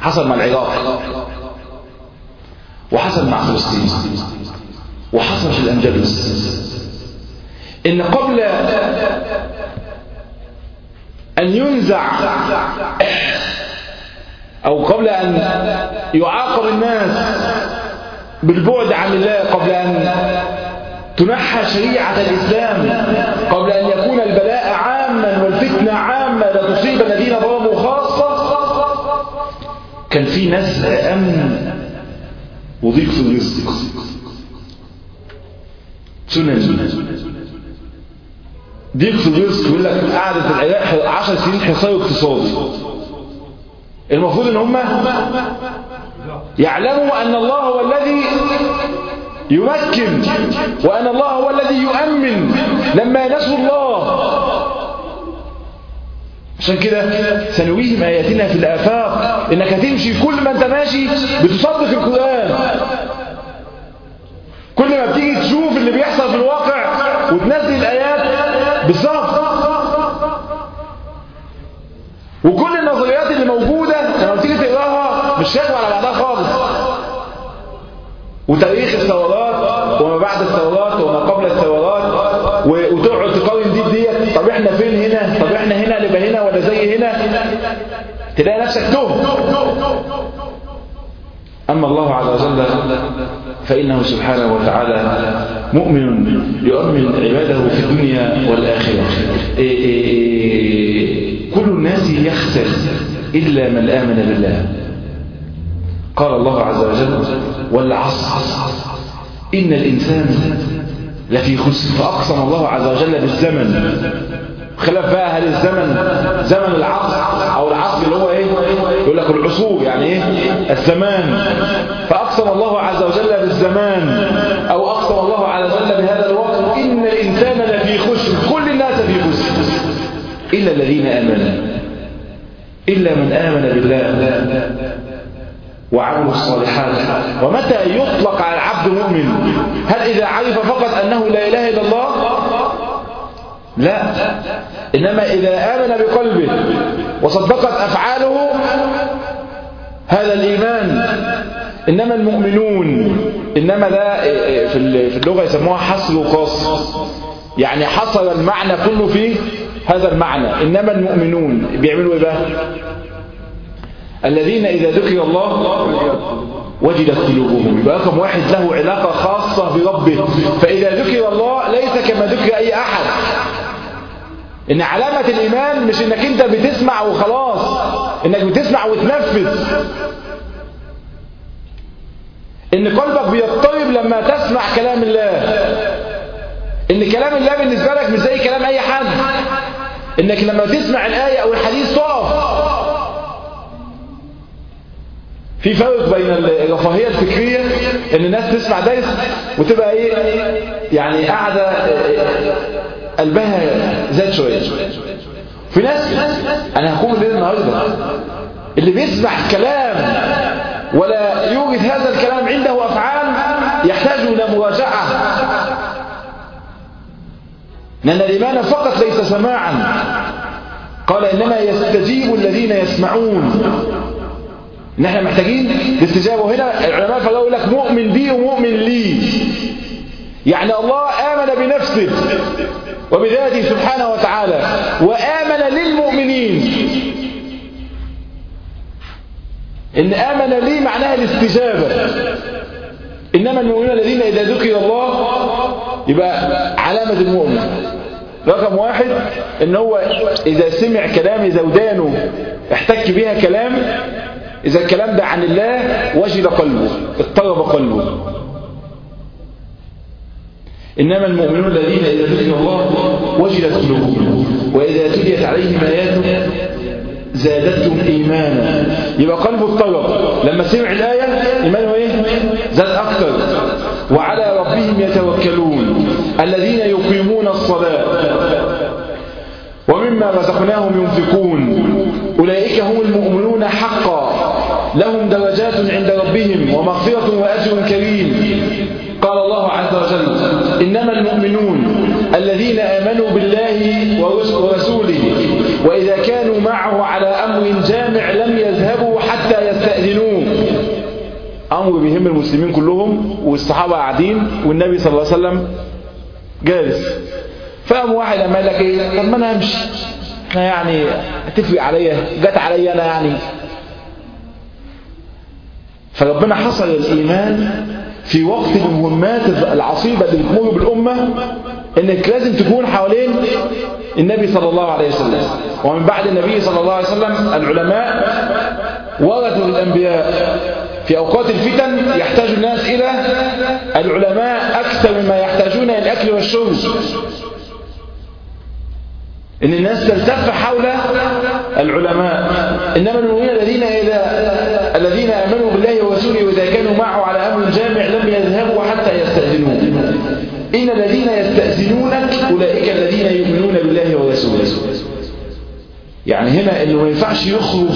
حصل مع العراق. وحصل مع فلسطين. وحصل في الأندلس. إن قبل أن ينزع أو قبل أن يعاقب الناس بالبعد عن الله قبل أن تنحى شريعة الإسلام قبل أن يكون البلاء عاما والفتنة عامة لتصيب الذين ظلموا خاصة. كان في نزع أمن وضيق في الرزق. سنن ضيق في الرزق يقول لك قعدت العراق 10 سنين حصار اقتصادي. المفروض إن هم يعلموا أن الله هو الذي يمكن وأن الله هو الذي يؤمن لما نسوا الله. عشان كده سنريهم آياتنا في الآفاق إنك هتمشي كل ما أنت ماشي بتصدق القرآن. كل ما بتيجي تشوف اللي بيحصل في الواقع وتنزل الآيات بالظبط وكل النظريات اللي موجودة لما بتيجي شايفة على بعضها خالص؟ وتاريخ الثورات وما بعد الثورات وما قبل الثورات وتقعد تقارن دي بديت طب إحنا فين هنا؟ طب إحنا هنا نبقى هنا ولا زي هنا؟ تلاقي نفسك تهت أما الله عز وجل فإنه سبحانه وتعالى مؤمن يؤمن عباده في الدنيا والآخرة. إيه إيه إيه كل الناس يخسر إلا من آمن بالله. قال الله عز وجل والعصر. إن الإنسان لفي خسر. فأقسم الله عز وجل بالزمن. خلاف بقى هل الزمن زمن العصر أو العصر اللي هو إيه؟ يقول لك العصور يعني إيه؟ الزمان. فأقسم الله عز وجل بالزمان. أو أقسم الله عز وجل بهذا الوقت إن الإنسان لفي خسر. كل الناس في خسر. إلا الذين آمنوا. إلا من آمن بالله. وعملوا الصالحات. ومتى يطلق على العبد مؤمن هل إذا عرف فقط أنه لا إله إلا الله؟ لا. إنما إذا آمن بقلبه وصدقت أفعاله هذا الإيمان. إنما المؤمنون إنما ده في اللغة يسموها حصر وقاصر يعني حصر المعنى كله في هذا المعنى. إنما المؤمنون. بيعملوا إيه بقى؟ الذين إذا ذكر الله وجدت قلوبهم. يبقى رقم واحد له علاقة خاصة بربه. فإذا ذكر الله ليس كما ذكر أي أحد. إن علامة الإيمان مش إنك أنت بتسمع وخلاص. إنك بتسمع وتنفذ. إن قلبك بيضطرب لما تسمع كلام الله. إن كلام الله بالنسبة لك مش زي كلام أي حد. إنك لما تسمع الآية أو الحديث تقف. في فرق بين الرفاهية الفكرية إن الناس تسمع درس وتبقى إيه يعني قاعدة قلبها زاد شوية. في ناس أنا هقوم الليل النهاردة اللي بيسمع كلام ولا يوجد هذا الكلام عنده أفعال يحتاج إلى مراجعة. لأن الإيمان فقط ليس سماعا. قال إنما يستجيب الذين يسمعون. ان إحنا محتاجين الاستجابه وهنا العلماء فقالوا يقول لك مؤمن بي ومؤمن لي. يعني الله آمن بنفسه وبذاته سبحانه وتعالى وآمن للمؤمنين. إن آمن لي معناها الاستجابة. إنما المؤمنون الذين إذا ذكر الله يبقى علامة المؤمن. رقم واحد إن هو إذا سمع كلام إذا ودانه احتك بها كلام إذا الكلام ده عن الله وجد قلبه اضطرب قلبه. إنما المؤمنون الذين إذا ذكر الله وجلت قلوبهم وإذا تليت عليهم آياته زادتهم إيمانا. يبقى قلبه اضطرب. لما سمع الآية إيمانه إيه؟ زاد أكثر. وعلى ربهم يتوكلون الذين يقيمون الصلاة. ومما رزقناهم ينفقون. أولئك هم المؤمنون حقا. لهم درجات عند ربهم ومغفرة وأجر كريم. قال الله عز وجل إنما المؤمنون الذين آمنوا بالله ورسوله وإذا كانوا معه على أمر جامع لم يذهبوا حتى يستأذنوه. أمر بهم المسلمين كلهم والصحابة قاعدين والنبي صلى الله عليه وسلم جالس. فقام واحد لما قال لك إيه؟ طب ما أنا همشي. يعني هتفرق عليا؟ جت عليا أنا يعني. فربنا حصل الإيمان في وقت المهمات العصيبة اللي بتمر بالأمة إنك لازم تكون حوالين النبي صلى الله عليه وسلم. ومن بعد النبي صلى الله عليه وسلم العلماء ورثوا الأنبياء في أوقات الفتن يحتاج الناس إلى العلماء أكثر مما يحتاجون إلى الأكل والشرب. إن الناس تلتف حول العلماء. إنما المؤمنين الذين إذا الذين آمنوا بالله ورسوله وإذا كانوا معه على أمر جامع لم يذهبوا حتى يستأذنوه. إن الذين يستأذنونك أولئك الذين يؤمنون بالله ورسوله. يعني هنا إنه ما ينفعش يخرج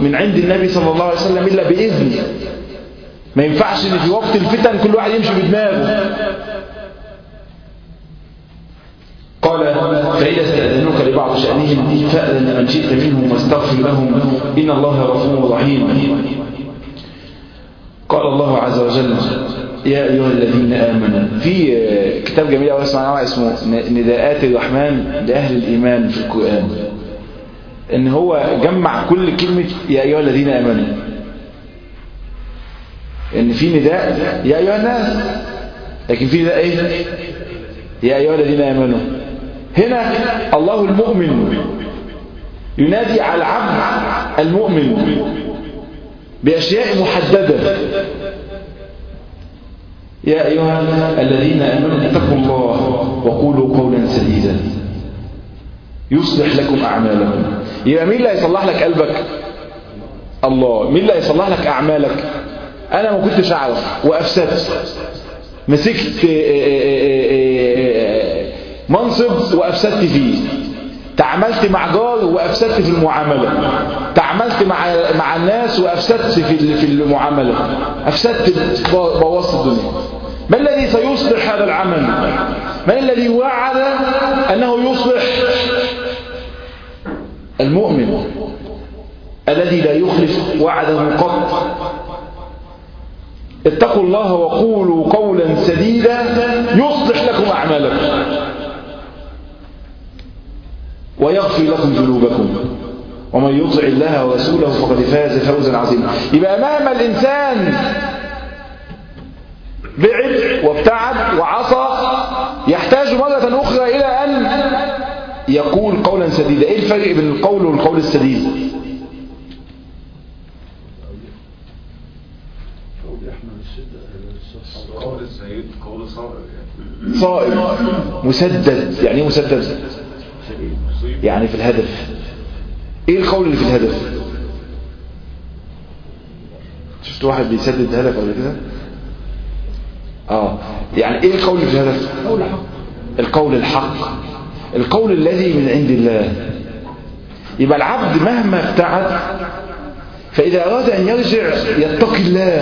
من عند النبي صلى الله عليه وسلم إلا بإذن. ما ينفعش إن في وقت الفتن كل واحد يمشي بدماغه. قال فإذا استأذنوك لبعض شأنهم فأذن من شئت منهم واستغفر لهم. إن الله غفور رحيم. قال الله عز وجل يا أيها الذين آمنوا في كتاب جميل أوي اسمه اسمه نداءات الرحمن لأهل الإيمان في القرآن. إن هو جمع كل كلمة يا أيها الذين آمنوا. إن في نداء يا أيها الناس لكن في نداء إيه؟ يا أيها الذين آمنوا. هنا الله المؤمن ينادي على العبد المؤمن بأشياء محددة. يا أيها الذين آمنوا اتقوا الله وقولوا قولا سديدا. يصلح لكم أعمالكم. يبقى مين اللي هيصلح لك قلبك؟ الله. مين اللي هيصلح لك أعمالك؟ أنا ما كنتش أعرف. وأفسدت. مسكت منصب وأفسدت فيه. تعاملت مع جار وأفسدت في المعاملة. تعاملت مع مع الناس وأفسدت في في المعاملة. أفسدت بوظت الدنيا. ما الذي سيصلح هذا العمل؟ من الذي وعد أنه يصلح؟ المؤمن الذي لا يخلف وعده قط. اتقوا الله وقولوا قولا سديدا يصلح لكم أعمالكم. ويغفر لكم ذنوبكم. ومن يطع الله ورسوله فقد فاز فوزا عظيما. يبقى مهما الإنسان بعد وابتعد وعصى يحتاج مرة أخرى إلى أن يقول قولا سديدا. إيه الفرق بين القول والقول السديد؟ قول السيد قول صائب. مسدد. يعني إيه مسدد؟ يعني في الهدف. إيه القول اللي في الهدف؟ شفت واحد بيسدد هدف ولا كده؟ آه. يعني إيه القول اللي في الهدف؟ القول الحق. القول الذي من عند الله. يبقى العبد مهما ابتعد فإذا أراد أن يرجع يتقي الله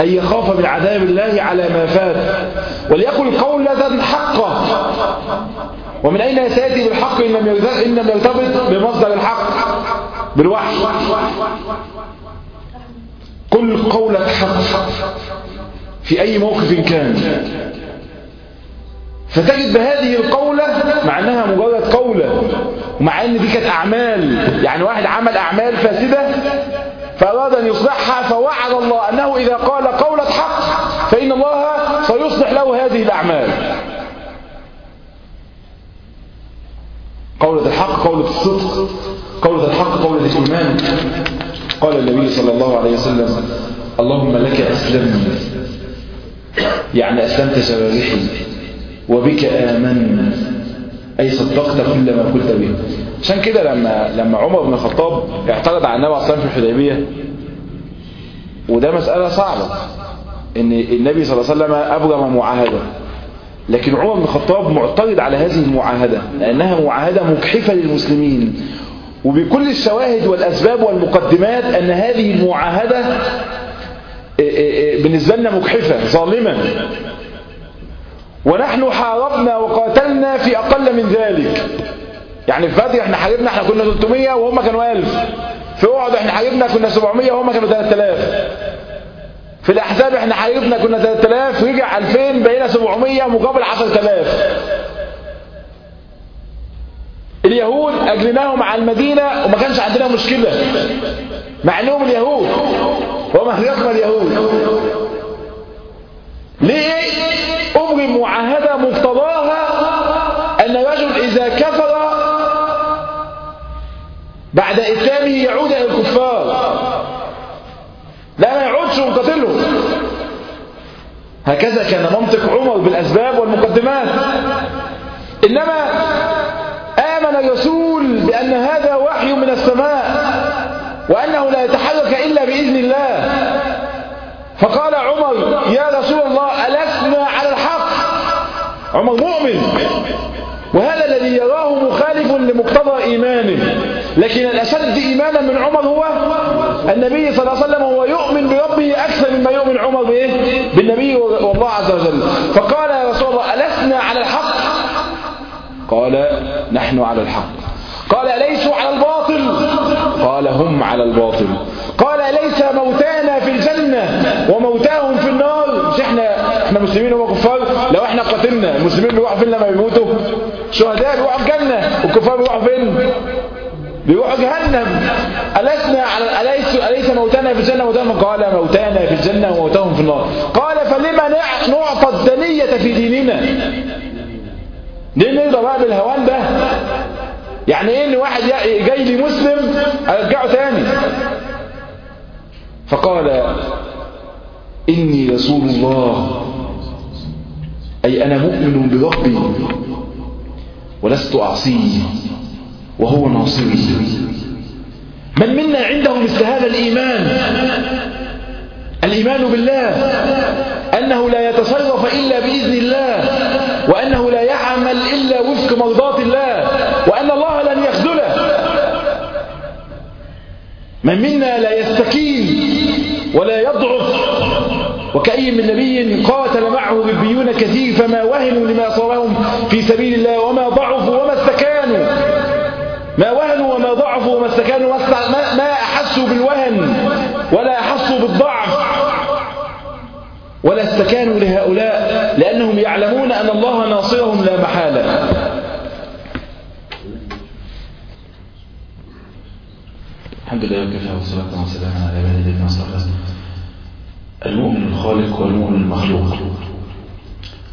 أن يخاف من عذاب الله على ما فات وليقل قولة حقا. ومن أين سيأتي بالحق إن لم إن لم يرتبط بمصدر الحق؟ بالوحي. قل قولة حق. في أي موقف كان. فتجد بهذه القولة مع أنها مجرد قولة. ومع أن دي كانت أعمال. يعني واحد عمل أعمال فاسدة فأراد أن يصلحها فوعد الله أنه إذا قال قولة حق فإن الله سيصلح له هذه الأعمال. قولة الحق قولة الصدق قولة الحق قولة الإيمان. قال النبي صلى الله عليه وسلم اللهم لك أسلمت. يعني أسلمت جوارحي وبك آمن أي صدقت كل ما قلت به. عشان كده لما لما عمر بن الخطاب اعترض على النبي صلى عليه في الحديبية وده مسألة صعبة إن النبي صلى الله عليه وسلم أبرم معاهدة. لكن عمر بن الخطاب معترض على هذه المعاهدة لأنها معاهدة مجحفة للمسلمين. وبكل الشواهد والأسباب والمقدمات أن هذه المعاهدة بالنسبة لنا مجحفة ظالمة. ونحن حاربنا وقاتلنا في أقل من ذلك. يعني في بدر إحنا حاربنا إحنا كنا 300 وهم كانوا 1000 في أحد إحنا حاربنا كنا 700 وهم كانوا 3000 في الأحزاب إحنا حاربنا كنا 3000 رجع 2000 بقينا 700 مقابل 10000 اليهود أجلناهم على المدينة وما كانش عندنا مشكلة. مع إنهم اليهود. وما هرقنا اليهود. ليه؟ ابرم معاهدة مقتضاها أن الرجل إذا كفر بعد إسلامه يعود إلى الكفار. لا ما يعودش ويقاتلهم هكذا كان منطق عمر بالأسباب والمقدمات. إنما آمن الرسول بأن هذا وحي من السماء وأنه لا يتحرك إلا بإذن الله. فقال عمر يا رسول الله ألسنا على الحق؟ عمر مؤمن. وهذا الذي يراه مخالف لمقتضى إيمانه. لكن الأشد إيمانا من عمر هو النبي صلى الله عليه وسلم هو يؤمن بربه أكثر مما يؤمن عمر بإيه؟ بالنبي والله عز وجل. فقال يا رسول الله ألسنا على الحق؟ قال نحن على الحق. قال أليسوا على الباطل؟ قال هم على الباطل. قال أليس موتانا في الجنة وموتاهم في النار؟ مش إحنا إحنا مسلمين وهم كفار؟ لو إحنا قتلنا المسلمين بيروحوا فين لما بيموتوا شهداء بيروحوا الجنة والكفار بيروحوا فين بيروحوا جهنم ألسنا على أليس أليس موتانا في الجنة؟ وموتاهم قال موتانا في الجنة وموتاهم في النار. قال فلما نعطى الدنية في ديننا؟ ليه نرضى بقى بالهوان ده. يعني إيه إن واحد جاي لي مسلم أرجعه تاني؟ فقال إني رسول الله. أي أنا مؤمن بربي ولست أعصيه. وهو ناصري. من منا عنده مثل هذا الإيمان؟ الإيمان بالله أنه لا يتصرف إلا بإذن الله وأنه لا يعمل إلا وفق مرضات الله وأن الله لن يخذله. من منا لا يستكين ولا يضعف وكأي من نبي قاتل معه ربيون كثير فما وهنوا لما أصابهم في سبيل الله وما ضعفوا وما استكانوا. ما وهنوا وما ضعفوا وما استكانوا ما أحسوا بالوهن ولا أحسوا بالضعف ولا استكانوا لهؤلاء لأنهم يعلمون أن الله ناصرهم لا محالة. الحمد لله وكفى والصلاة والسلام على عباد الذين اصطفى المؤمن الخالق والمؤمن المخلوق.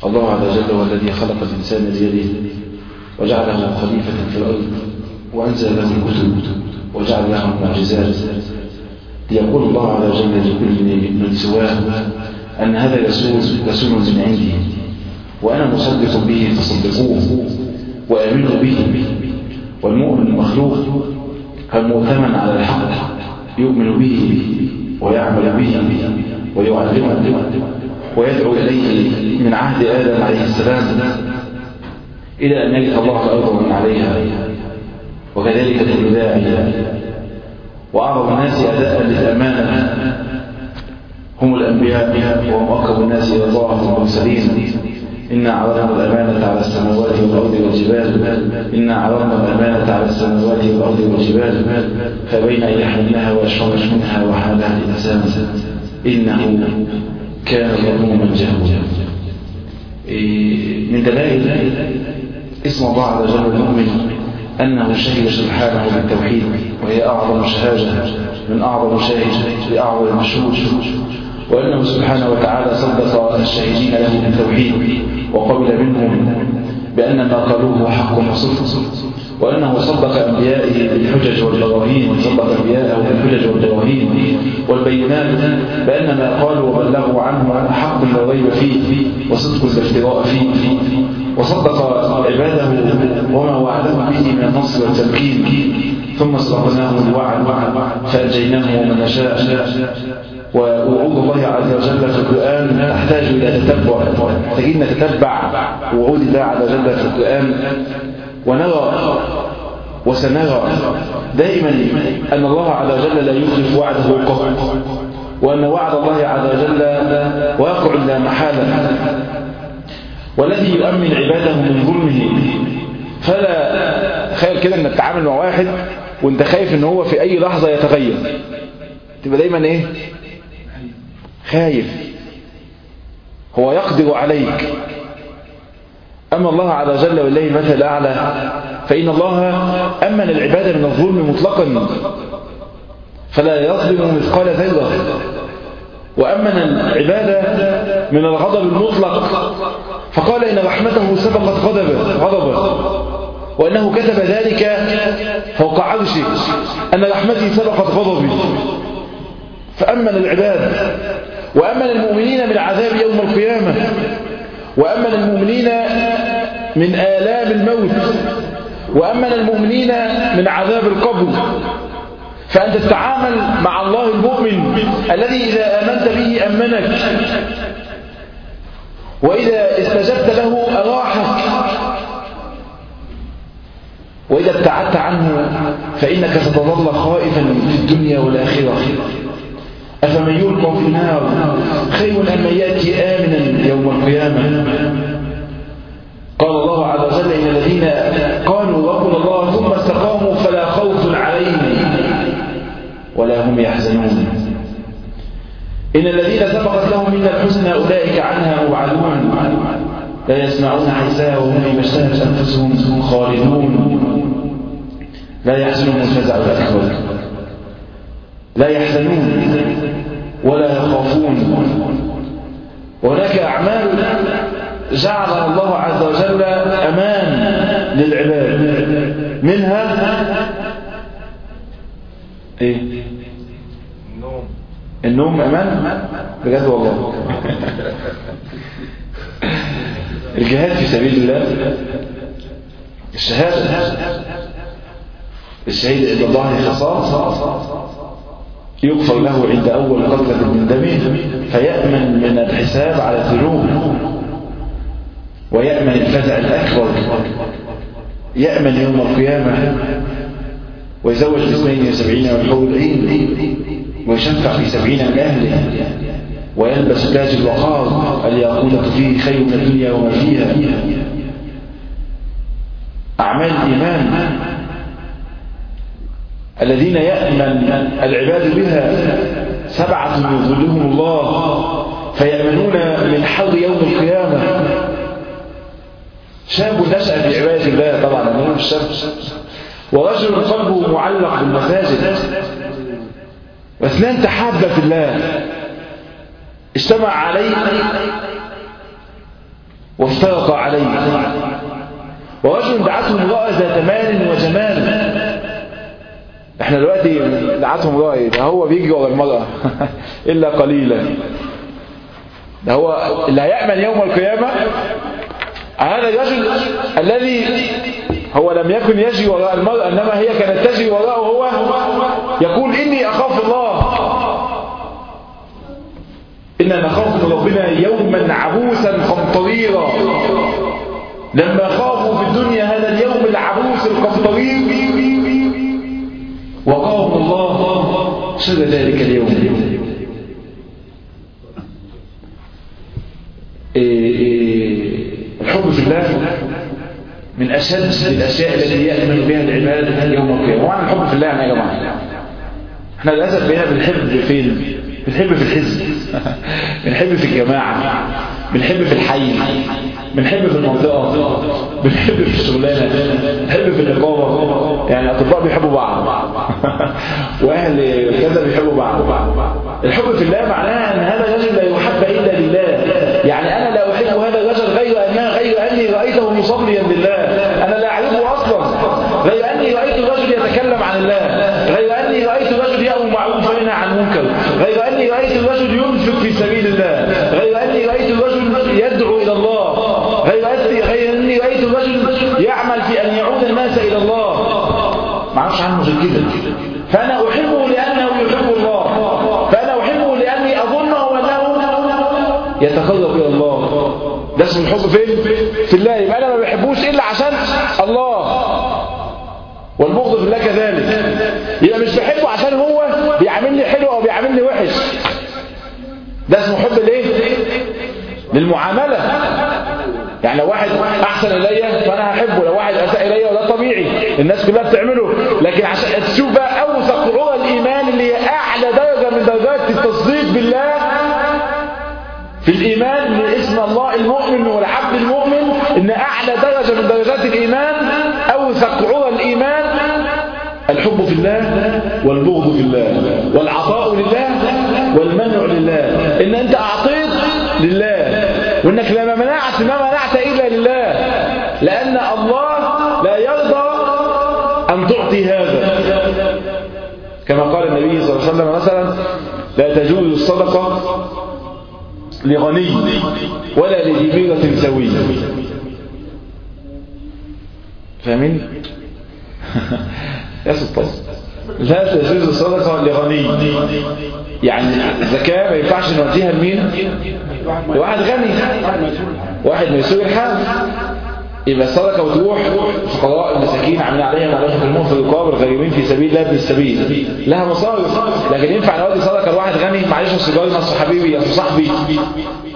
الله عز وجل هو الذي خلق الإنسان بيده وجعله خليفة في الأرض. وأنزل له الكتب وجعل له المعجزات ليقول الله عز وجل لكل من سواه أن هذا رسول من عندي. وأنا مصدق به فصدقوه وآمنوا به. والمؤمن المخلوق كالمؤتمن على الحق يؤمن به ويعمل به ويعلمه ويدعو إليه من عهد آدم عليه السلام إلى أن يجد الله ومن عليها. وكذلك كل داعي وأعظم الناس أداء للأمانة هم الأنبياء وهم أقرب الناس إلى الله المرسلين. إنا عرضنا الأمانة على السماوات والأرض والجبال. إنا عرضنا الأمانة على السماوات والأرض والجبال. فبين أن يحملنها وأشفقن منها وحملها الإنسان إنه كان ظلوما جهولا. من دلائل اسم الله عز وجل المؤمن. أنه شهد سبحانه بالتوحيد وهي أعظم شهادة من أعظم شاهد لأعظم مشهود وأنه سبحانه وتعالى صدق الشاهدين له بالتوحيد وقبل منهم بأن ما قالوه حق وصدق وأنه صدق أنبيائه بالحجج والبراهين وصدق أنبياءه بالحجج والبراهين والبينات بأن ما قالوا وبلغوا عنه حق لا ريب فيه وصدق الافتراء فيه. وصدق عباده وما وعدهم به من النصر والتمكين. ثم صدقناه الوعد فأنجيناه ومن نشاء ووعود الله عز وجل في القرآن تحتاج إلى تتبع. محتاجين نتتبع وعود الله عز وجل في القرآن. ونرى وسنرى دائما أن الله عز وجل لا يخلف وعده قط وأن وعد الله عز وجل واقع لا محالة. والذي يؤمن عباده من ظلمه. فلا تخيل كده إنك تتعامل مع واحد وأنت خايف إن هو في أي لحظة يتغير. تبقى دايما إيه؟ خايف. هو يقدر عليك. أما الله عز وجل والله المثل الأعلى فإن الله أمن العبادة من الظلم مطلقا. فلا يظلم مثقال ذرة. وأمن العبادة من الغضب المطلق. فقال إن رحمته سبقت غضبه غضبه. وأنه كتب ذلك فوق عرشه أن رحمتي سبقت غضبي. فأمن العباد وأمن المؤمنين من عذاب يوم القيامة وأمن المؤمنين من آلام الموت وأمن المؤمنين من عذاب القبر. فأنت تتعامل مع الله المؤمن الذي إذا آمنت به أمنك. وإذا استجبت له أراحك. وإذا ابتعدت عنه فإنك ستظل خائفا في الدنيا والآخرة. أفمن يلقى في النار؟ خير أم من يأتي آمنا يوم القيامة؟ قال الله عز وجل إن الذين قالوا ربنا الله ثم استقاموا فلا خوف عليهم ولا هم يحزنون. إن الذين سبقت لهم من الحسنى أولئك عنها مبعدون. لا يسمعون حساها وهم فيما اشتهت أنفسهم خالدون. لا يحزنهم الفزع الأكبر لا يحزنون ولا يخافون. وهناك أعمال جعلها الله عز وجل أمان للعباد. منها إيه؟ النوم أمان؟ بجد والله. الجهاد في سبيل الله. الشهادة. الشهيد عند الله خصام يغفر له عند أول قتلة من دمه. فيأمن من الحساب على الذنوب. ويأمن الفزع الأكبر. يأمن يوم القيامة. ويزوج اثنين وسبعين من حول العين ويشفع في سبعين من أهله ويلبس تاج الوقار الياقوتة فيه خير من الدنيا وما فيها. أعمال الإيمان الذين يأمن العباد بها سبعة يظلهم الله فيأمنون من حر يوم القيامة. شاب نشأ في عبادة الله طبعا ورجل قلبه معلق بالمساجد. واثنان تحابا في الله. اجتمع عليه وافترق عليه ورجل دعته امرأة ذات مال وجمال. إحنا دلوقتي دعته امرأة ده هو بيجي ورا المرأة. *laughs* إلا قليلا. ده هو اللي هيأمن يوم القيامة. هذا الرجل الذي هو لم يكن يجري وراء المرأة إنما هي كانت تجري وراءه وهو يقول إني أخاف الله إنا نخاف من ربنا يوما عبوسا قمطريرا. لما خافوا في الدنيا هذا اليوم العبوس القمطرير. وقاهم الله شر ذلك اليوم. إيه إيه الحب في الله من أشد الأشياء التي يأمن بها العباد يوم القيامة. وعن الحب في الله يا جماعة. إحنا للأسف بقينا بنحب فين بنحب في الحزب بنحب في الجماعة بنحب في الحي بنحب في المنطقة بنحب في الشغلانة بنحب في الإقامة. يعني الأطباء بيحبوا بعض وأهل كذا بيحبوا بعض. الحب في الله معناه أن هذا الرجل لا يحب إلا لله يعني أنا لا أحب هذا الرجل غير أنها غير أني رأيته مصليا لله أنا لا أعرفه أصلا غير أني رأيت الرجل يتكلم عن الله غير أني رأيت الرجل يأمر معروف وينهى عن منكر غير أني رأيت الرجل ينفق في سبيل الله غير أني رأيت الرجل يدعو إلى الله غير أني غير أني رأيت الرجل يعمل في أن يعود الناس إلى الله ما كده فأنا أحبه لأنه يحب الله. فأنا أحبه لأني أظنه أنه يتقرب إلى الله. ده اسمه الحب فين؟ في الله. يبقى أنا ما بحبوش إلا عشان الله. والبغض في الله كذلك يبقى مش بحبه عشان هو بيعاملني حلو أو بيعاملني وحش. ده اسمه حب الايه للمعاملة. يعني لو واحد أحسن إلي فأنا هحبه لو واحد أساء إلي وده طبيعي الناس كلها بتعمله لكن عشان تشوف بقى أوثق عرى الإيمان اللي هي أعلى درجة من درجات التصديق بالله في الإيمان من اسم الله المؤمن والعبد المؤمن إن أعلى درجة من درجات الإيمان أوثق عرى الإيمان الحب في الله والبغض في الله والعطاء لله والمنع لله إن أنت أعطيت لله وإنك لما منعت ما منعت إلا لله. لأن الله لا يرضى أن تعطي هذا. كما قال النبي صلى الله عليه وسلم مثلا لا تجوز الصدقة لغني ولا لجبيرة سوي فاهمين؟ *laughs* يا سلطان. لا تجوز الصدقة لغني. يعني الزكاة ما ينفعش نوديها لمين؟ واحد غني. واحد ميسور الحال. يبقى الصدقة وتروح فقراء المساكين عاملين عليهم الموت في الرقاب الغريبين في سبيل الله ابن السبيل لها مصارف لكن ينفع نودي صدقة لواحد غني؟ معلش السيجار نص حبيبي يا صاحبي.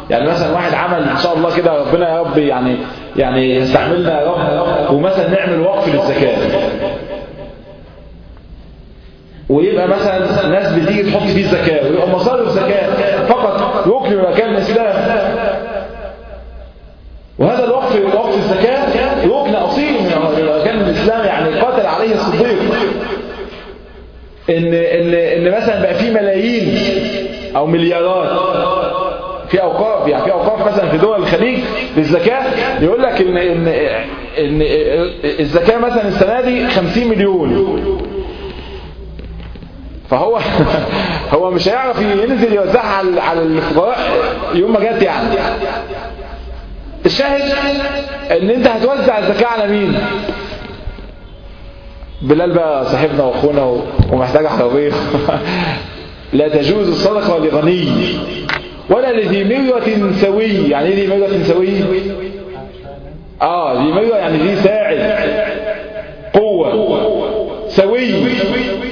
يعني مثلا واحد عمل إن شاء الله كده ربنا يا رب يعني يعني يستعملنا يا رب. ومثلا نعمل وقف للزكاة. ويبقى مثلا ناس بتيجي تحط فيه الزكاة ويبقى مصارف زكاة فقط من مكان الإسلام وهذا الوقف وقف الزكاة ركن أصيل من مكان الإسلام يعني قاتل عليه الصديق. إن إن إن مثلا بقى في ملايين أو مليارات في أوقاف يعني في أوقاف مثلا في دول الخليج للزكاة يقول لك إن إن إن الزكاة مثلا السنة دي 50 مليون. فهو *laughs* هو مش هيعرف ينزل يوزعها على الفقراء يوم ما جت يعني. الشاهد إن أنت هتوزع الزكاة على مين؟ بلال بقى صاحبنا وأخونا ومحتاج عربية *laughs* لا تجوز الصدقة لغني ولا لذي مرية سوي. يعني إيه ذي مرية سوي؟ آه ذي مرية يعني ذي ساعد. قوة. سوي.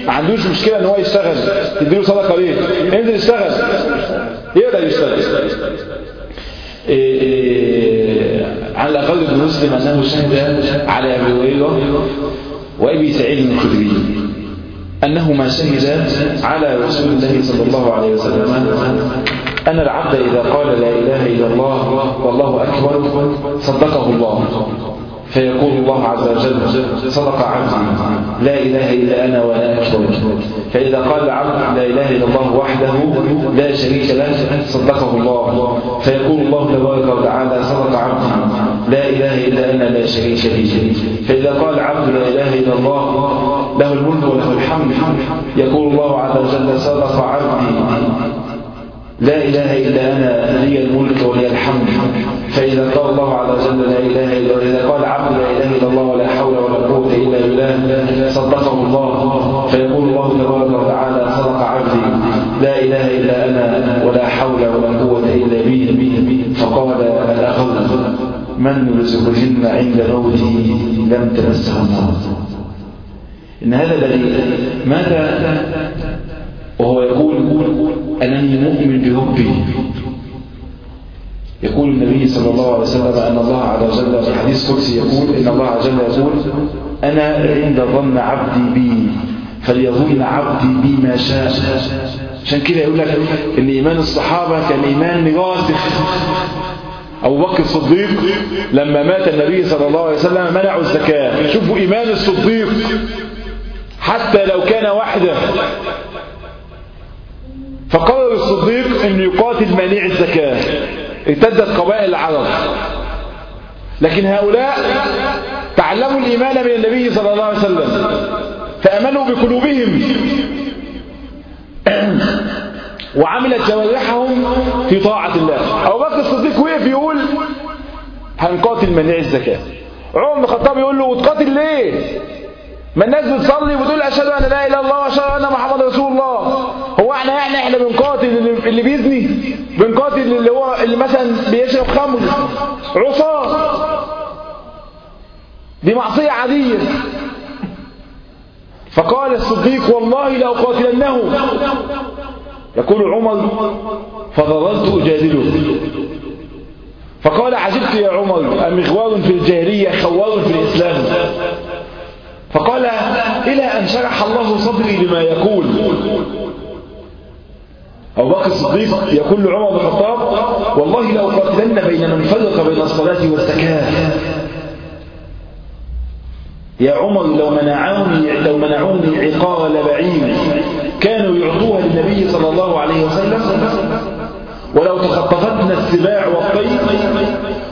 ما عندوش مشكلة إن هو يشتغل. تديله صدقة ليه؟ انزل يشتغل يقدر يشتغل. إيه إيه على الأقل ابن مسلم أنه شهد على أبي هريرة وأبي سعيد الخدري أنهما شهدا على رسول الله صلى الله عليه وسلم أن العبد إذا قال لا إله إلا الله والله أكبر صدقه الله. فيقول الله عز وجل صدق عبدي لا إله إلا أنا وأنا أكبر فإذا قال العبد لا إله إلا الله وحده لا شريك له صدقه الله. فيقول الله تبارك وتعالى صدق عبدي لا إله إلا أنا لا شريك لي. فإذا قال العبد لا إله إلا الله له الملك وله الحمد. يقول الله عز وجل صدق عبدي. لا إله إلا أنا لي الملك ولي الحمد. فإذا قال الله عز وجل لا إله إلا إذا قال عبد لا إله إلا الله ولا حول ولا قوة إلا بالله صدقه الله. فيقول الله تبارك وتعالى صدق عبدي لا إله إلا أنا ولا حول ولا قوة إلا بي. فقال الأخذ من يرزقهن عند موته لم تمسه النار. إن هذا الذي مات وهو يقول أنني مؤمن بربي. يقول النبي صلى الله عليه وسلم أن الله عز وجل في حديث قدسي يقول إن الله عز وجل يقول أنا عند ظن عبدي بي فليظن عبدي بي ما شاء. عشان كده يقول لك إن إيمان الصحابة كان إيمان راسخ أبو بكر الصديق لما مات النبي صلى الله عليه وسلم منعوا الزكاة. شوفوا إيمان الصديق. حتى لو كان وحده فقرر الصديق أن يقاتل مانع الزكاة. ارتدت قبائل العرب. لكن هؤلاء تعلموا الإيمان من النبي صلى الله عليه وسلم فأمنوا بقلوبهم. *clears throat* وعملت جوارحهم في طاعة الله. أبو بكر الصديق وقف يقول هنقاتل مانع الزكاة. عمر بن الخطاب يقول له وتقاتل ليه؟ ما الناس بتصلي وتقول أشهد أن لا إله إلا الله وأشهد أن محمد رسول الله. هو إحنا يعني إحنا بنقاتل اللي, بيزني. بنقاتل اللي هو اللي مثلا بيشرب خمر. عصاة. دي معصية عادية. فقال الصديق والله لاقاتلنه يقول عمر فظللت أجادله. فقال عجبت يا عمر أمغوار في الجاهلية خوار في الإسلام؟ فقال إلى أن شرح الله صدري لما يقول. أبو بكر الصديق يقول لعمر بن الخطاب والله لو قاتلن بين من فرق بين الصلاة والزكاة. يا عمر لو منعوني لو منعوني عقار لبعير كانوا يعطوها للنبي صلى الله عليه وسلم. ولو تخطفتنا السباع والطير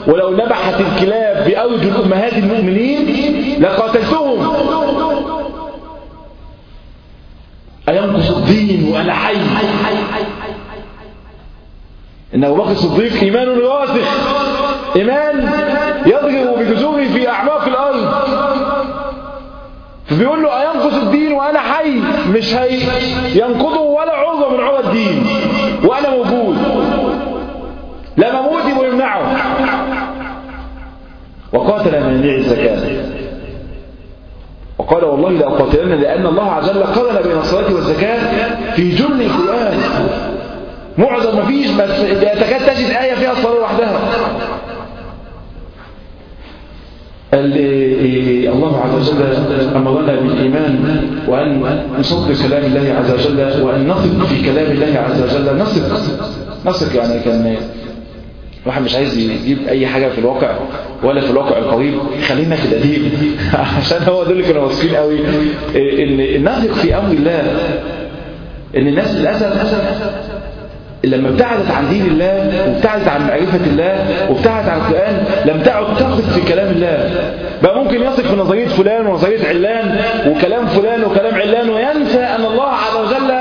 ولو نبحت الكلاب بأرجل أمهات المؤمنين لقاتلتهم. أينقص الدين وأنا حي إن أبو بكر الصديق إيمان راسخ إيمان يضرب بجذوره في أعماق الأرض. فبيقول له أينقص الدين وأنا حي. مش هي. ينقضه ولا عضو من عضو الدين. وأنا موجود. لما موتي ويمنعه وقاتل مانع الزكاة وقال والله لأقاتلن لأن الله عز وجل قرن بين الصلاة والزكاة في جل القرآن معظم ما فيش بس تكاد تجد آية فيها الصلاة لوحدها الله عز وجل أمرنا بالإيمان وأن نصدق كلام الله عز وجل وأن نثق في كلام الله عز وجل. نثق نثق يعني كان الواحد مش عايز يجيب أي حاجة في الواقع ولا في الواقع القريب. خلينا في القديم *laughs* عشان هو دول اللي كانوا واثقين قوي. إن نثق في أمر الله. إن الناس للأسف لما ابتعدت عن دين الله وابتعدت عن معرفة الله وابتعدت عن القرآن لم تعد تثق في كلام الله. بقى ممكن يثق في نظرية فلان ونظرية علان وكلام فلان وكلام علان وينسى أن الله عز وجل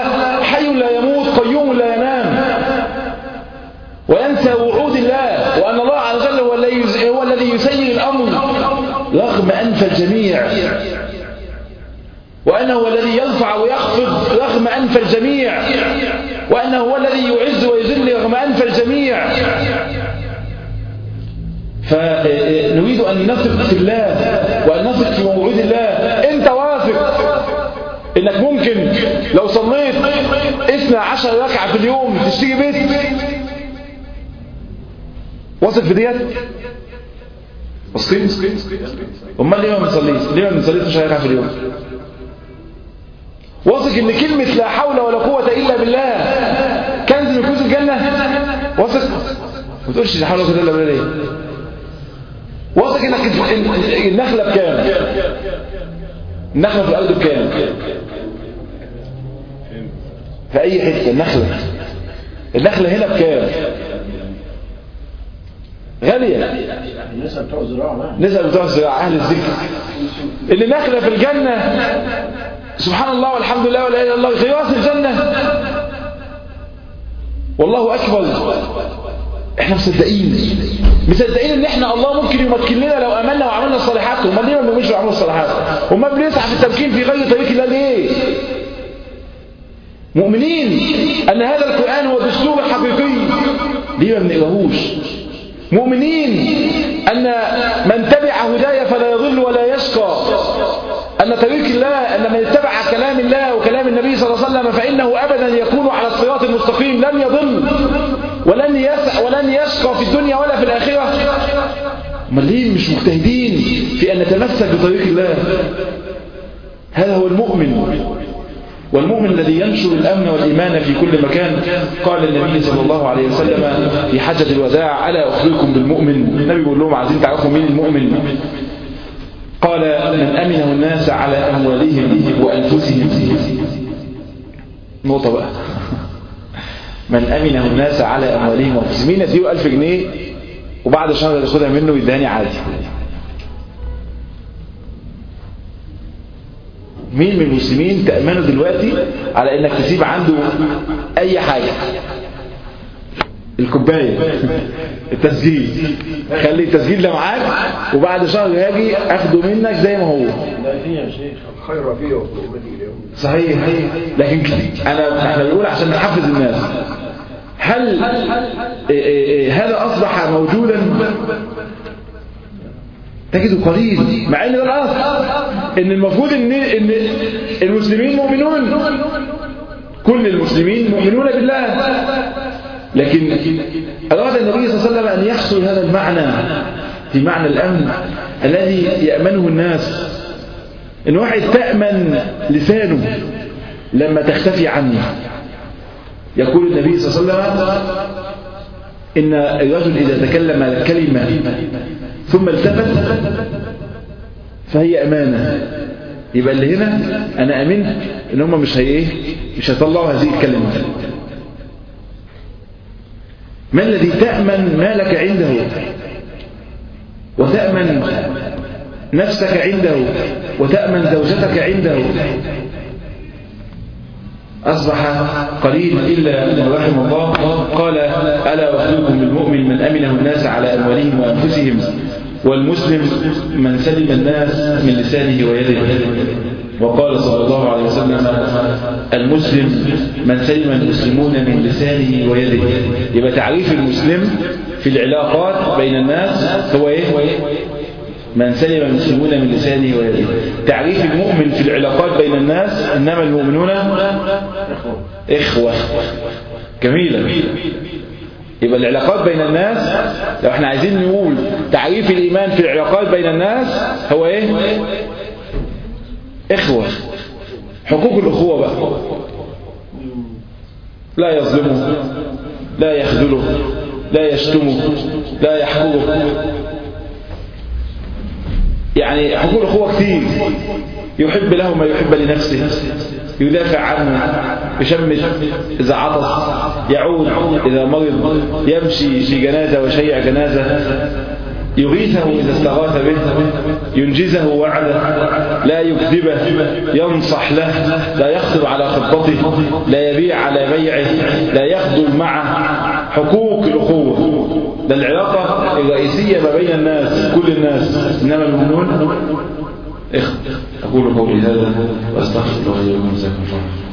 حي لا يموت قيوم لا ينام وينسى وعود الله وأن الله عز وجل هو الذي هو الذي يسير الأمر أنف الجميع. وأنه هو الذي يرفع ويخفض رغم أنف الجميع. وأنه هو الذي يعز ويذل رغم أنف الجميع. فنريد أن نثق في الله وأن نثق في موعود الله. أنت واثق. إنك ممكن. لو صليت اثنى عشر ركعة في اليوم تشتري بيت واثق في ديت؟ واثقين أمال ليه ما بنصليش ليه ما بنصليش 12 ركعه في اليوم. واثق إن كلمة لا حول ولا قوة إلا بالله. كنز من كنوز الجنة. واثق. ما تقولش لا حول ولا قوة إلا بالله ليه؟ واثق إنك النخلة بكام؟ النخلة في الأرض بكام؟ في أي حتة؟ النخلة. النخلة هنا بكام؟ غالية. الناس بتوع زراعة بقى. نسأل بتوع الزراعة أهل الذكر. اللي نخلة في الجنة سبحان الله والحمد لله ولا إله إلا الله خيراس الجنة. والله أكبر. إحنا مصدقين. مصدقين إن إحنا الله ممكن يمكن لنا لو امنا وعملنا الصالحات. وما ليه ما بنؤمنش وعملنا الصالحات؟ وما بنسعى في التمكين في غير طريق الله ليه؟ مؤمنين أن هذا القرآن هو دستور حقيقي. ليه ما بنقراهوش؟ مؤمنين أن من تبع هدايا فلا يضل ولا يشقى. أن طريق الله أن من اتبع كلام الله وكلام النبي صلى الله عليه وسلم فإنه أبدا يكون على الصراط المستقيم لن يضل ولن ولن يشقى في الدنيا ولا في الآخرة. ما ليه مش مجتهدين في أن نتمسك بطريق الله. هذا هو المؤمن. والمؤمن الذي ينشر الأمن والإيمان في كل مكان قال النبي صلى الله عليه وسلم في حجة الوداع ألا أخبركم بالمؤمن؟ النبي يقول لهم عايزين تعرفوا مين المؤمن؟ قال من أمنه الناس على أموالهم وأنفسهم. نقطة بقى. من أمنه الناس على أموالهم وأنفسهم. مين يديه ألف جنيه وبعد شهر ياخدها منه ويدهاني عادي؟ مين من المسلمين تأمنه دلوقتي على إنك تسيب عنده أي حاجة؟ الكوباية التسجيل. خلي التسجيل ده معاك وبعد شهر هاجي آخده منك زي ما هو. صحيح. لكن أنا إحنا بنقول عشان نحفز الناس. هل إيه إيه هذا أصبح موجودا تجده قليل. مع إن ده إن المفروض إن إن المسلمين مؤمنون. كل المسلمين مؤمنون بالله. لكن أراد النبي صلى الله عليه وسلم أن يحصل هذا المعنى في معنى الامن الذي يأمنه الناس. إن واحد تأمن لسانه لما تختفي عنه. يقول النبي صلى الله عليه وسلم إن الرجل إذا تكلم كلمه ثم التفت فهي أمانة. يبقى اللي هنا أنا أمنت إن هم مش هي إيه؟ مش هيطلعوا هذه الكلمة. ما الذي تأمن مالك عنده؟ وتأمن نفسك عنده؟ وتأمن زوجتك عنده؟ أصبح قليل إلا من رحم الله. قال ألا أخبركم بالمؤمن من أمنه الناس على أموالهم وأنفسهم والمسلم من سلم الناس من لسانه ويده. وقال صلى الله عليه وسلم المسلم من سلم المسلمون من لسانه ويده. يبقى تعريف المسلم في العلاقات بين الناس هو إيه؟ من سلم المسلمون من لسانه ويده. تعريف المؤمن في العلاقات بين الناس إنما المؤمنون إخوة. جميلة. يبقى العلاقات بين الناس لو إحنا عايزين نقول تعريف الإيمان في العلاقات بين الناس هو إيه؟ إخوة. حقوق الأخوة بقى. لا يظلمه لا يخذله لا يشتمه لا يحقره يعني حقوق الأخوة كثير. يحب له ما يحب لنفسه. يدافع عنه. يشمت إذا عطس. يعود. إذا مرض. يمشي في جنازة وشيع جنازة. يغيثه إذا استغاث به ينجزه وعده لا يكذبه ينصح له لا يخطب على خطبته لا يبيع على بيعه لا يخذل معه. حقوق الأخوة. ده العلاقة الرئيسية ما بين الناس كل الناس. إنما المؤمنون أقول قولي هذا وأستغفر الله لي ولكم. جزاكم الله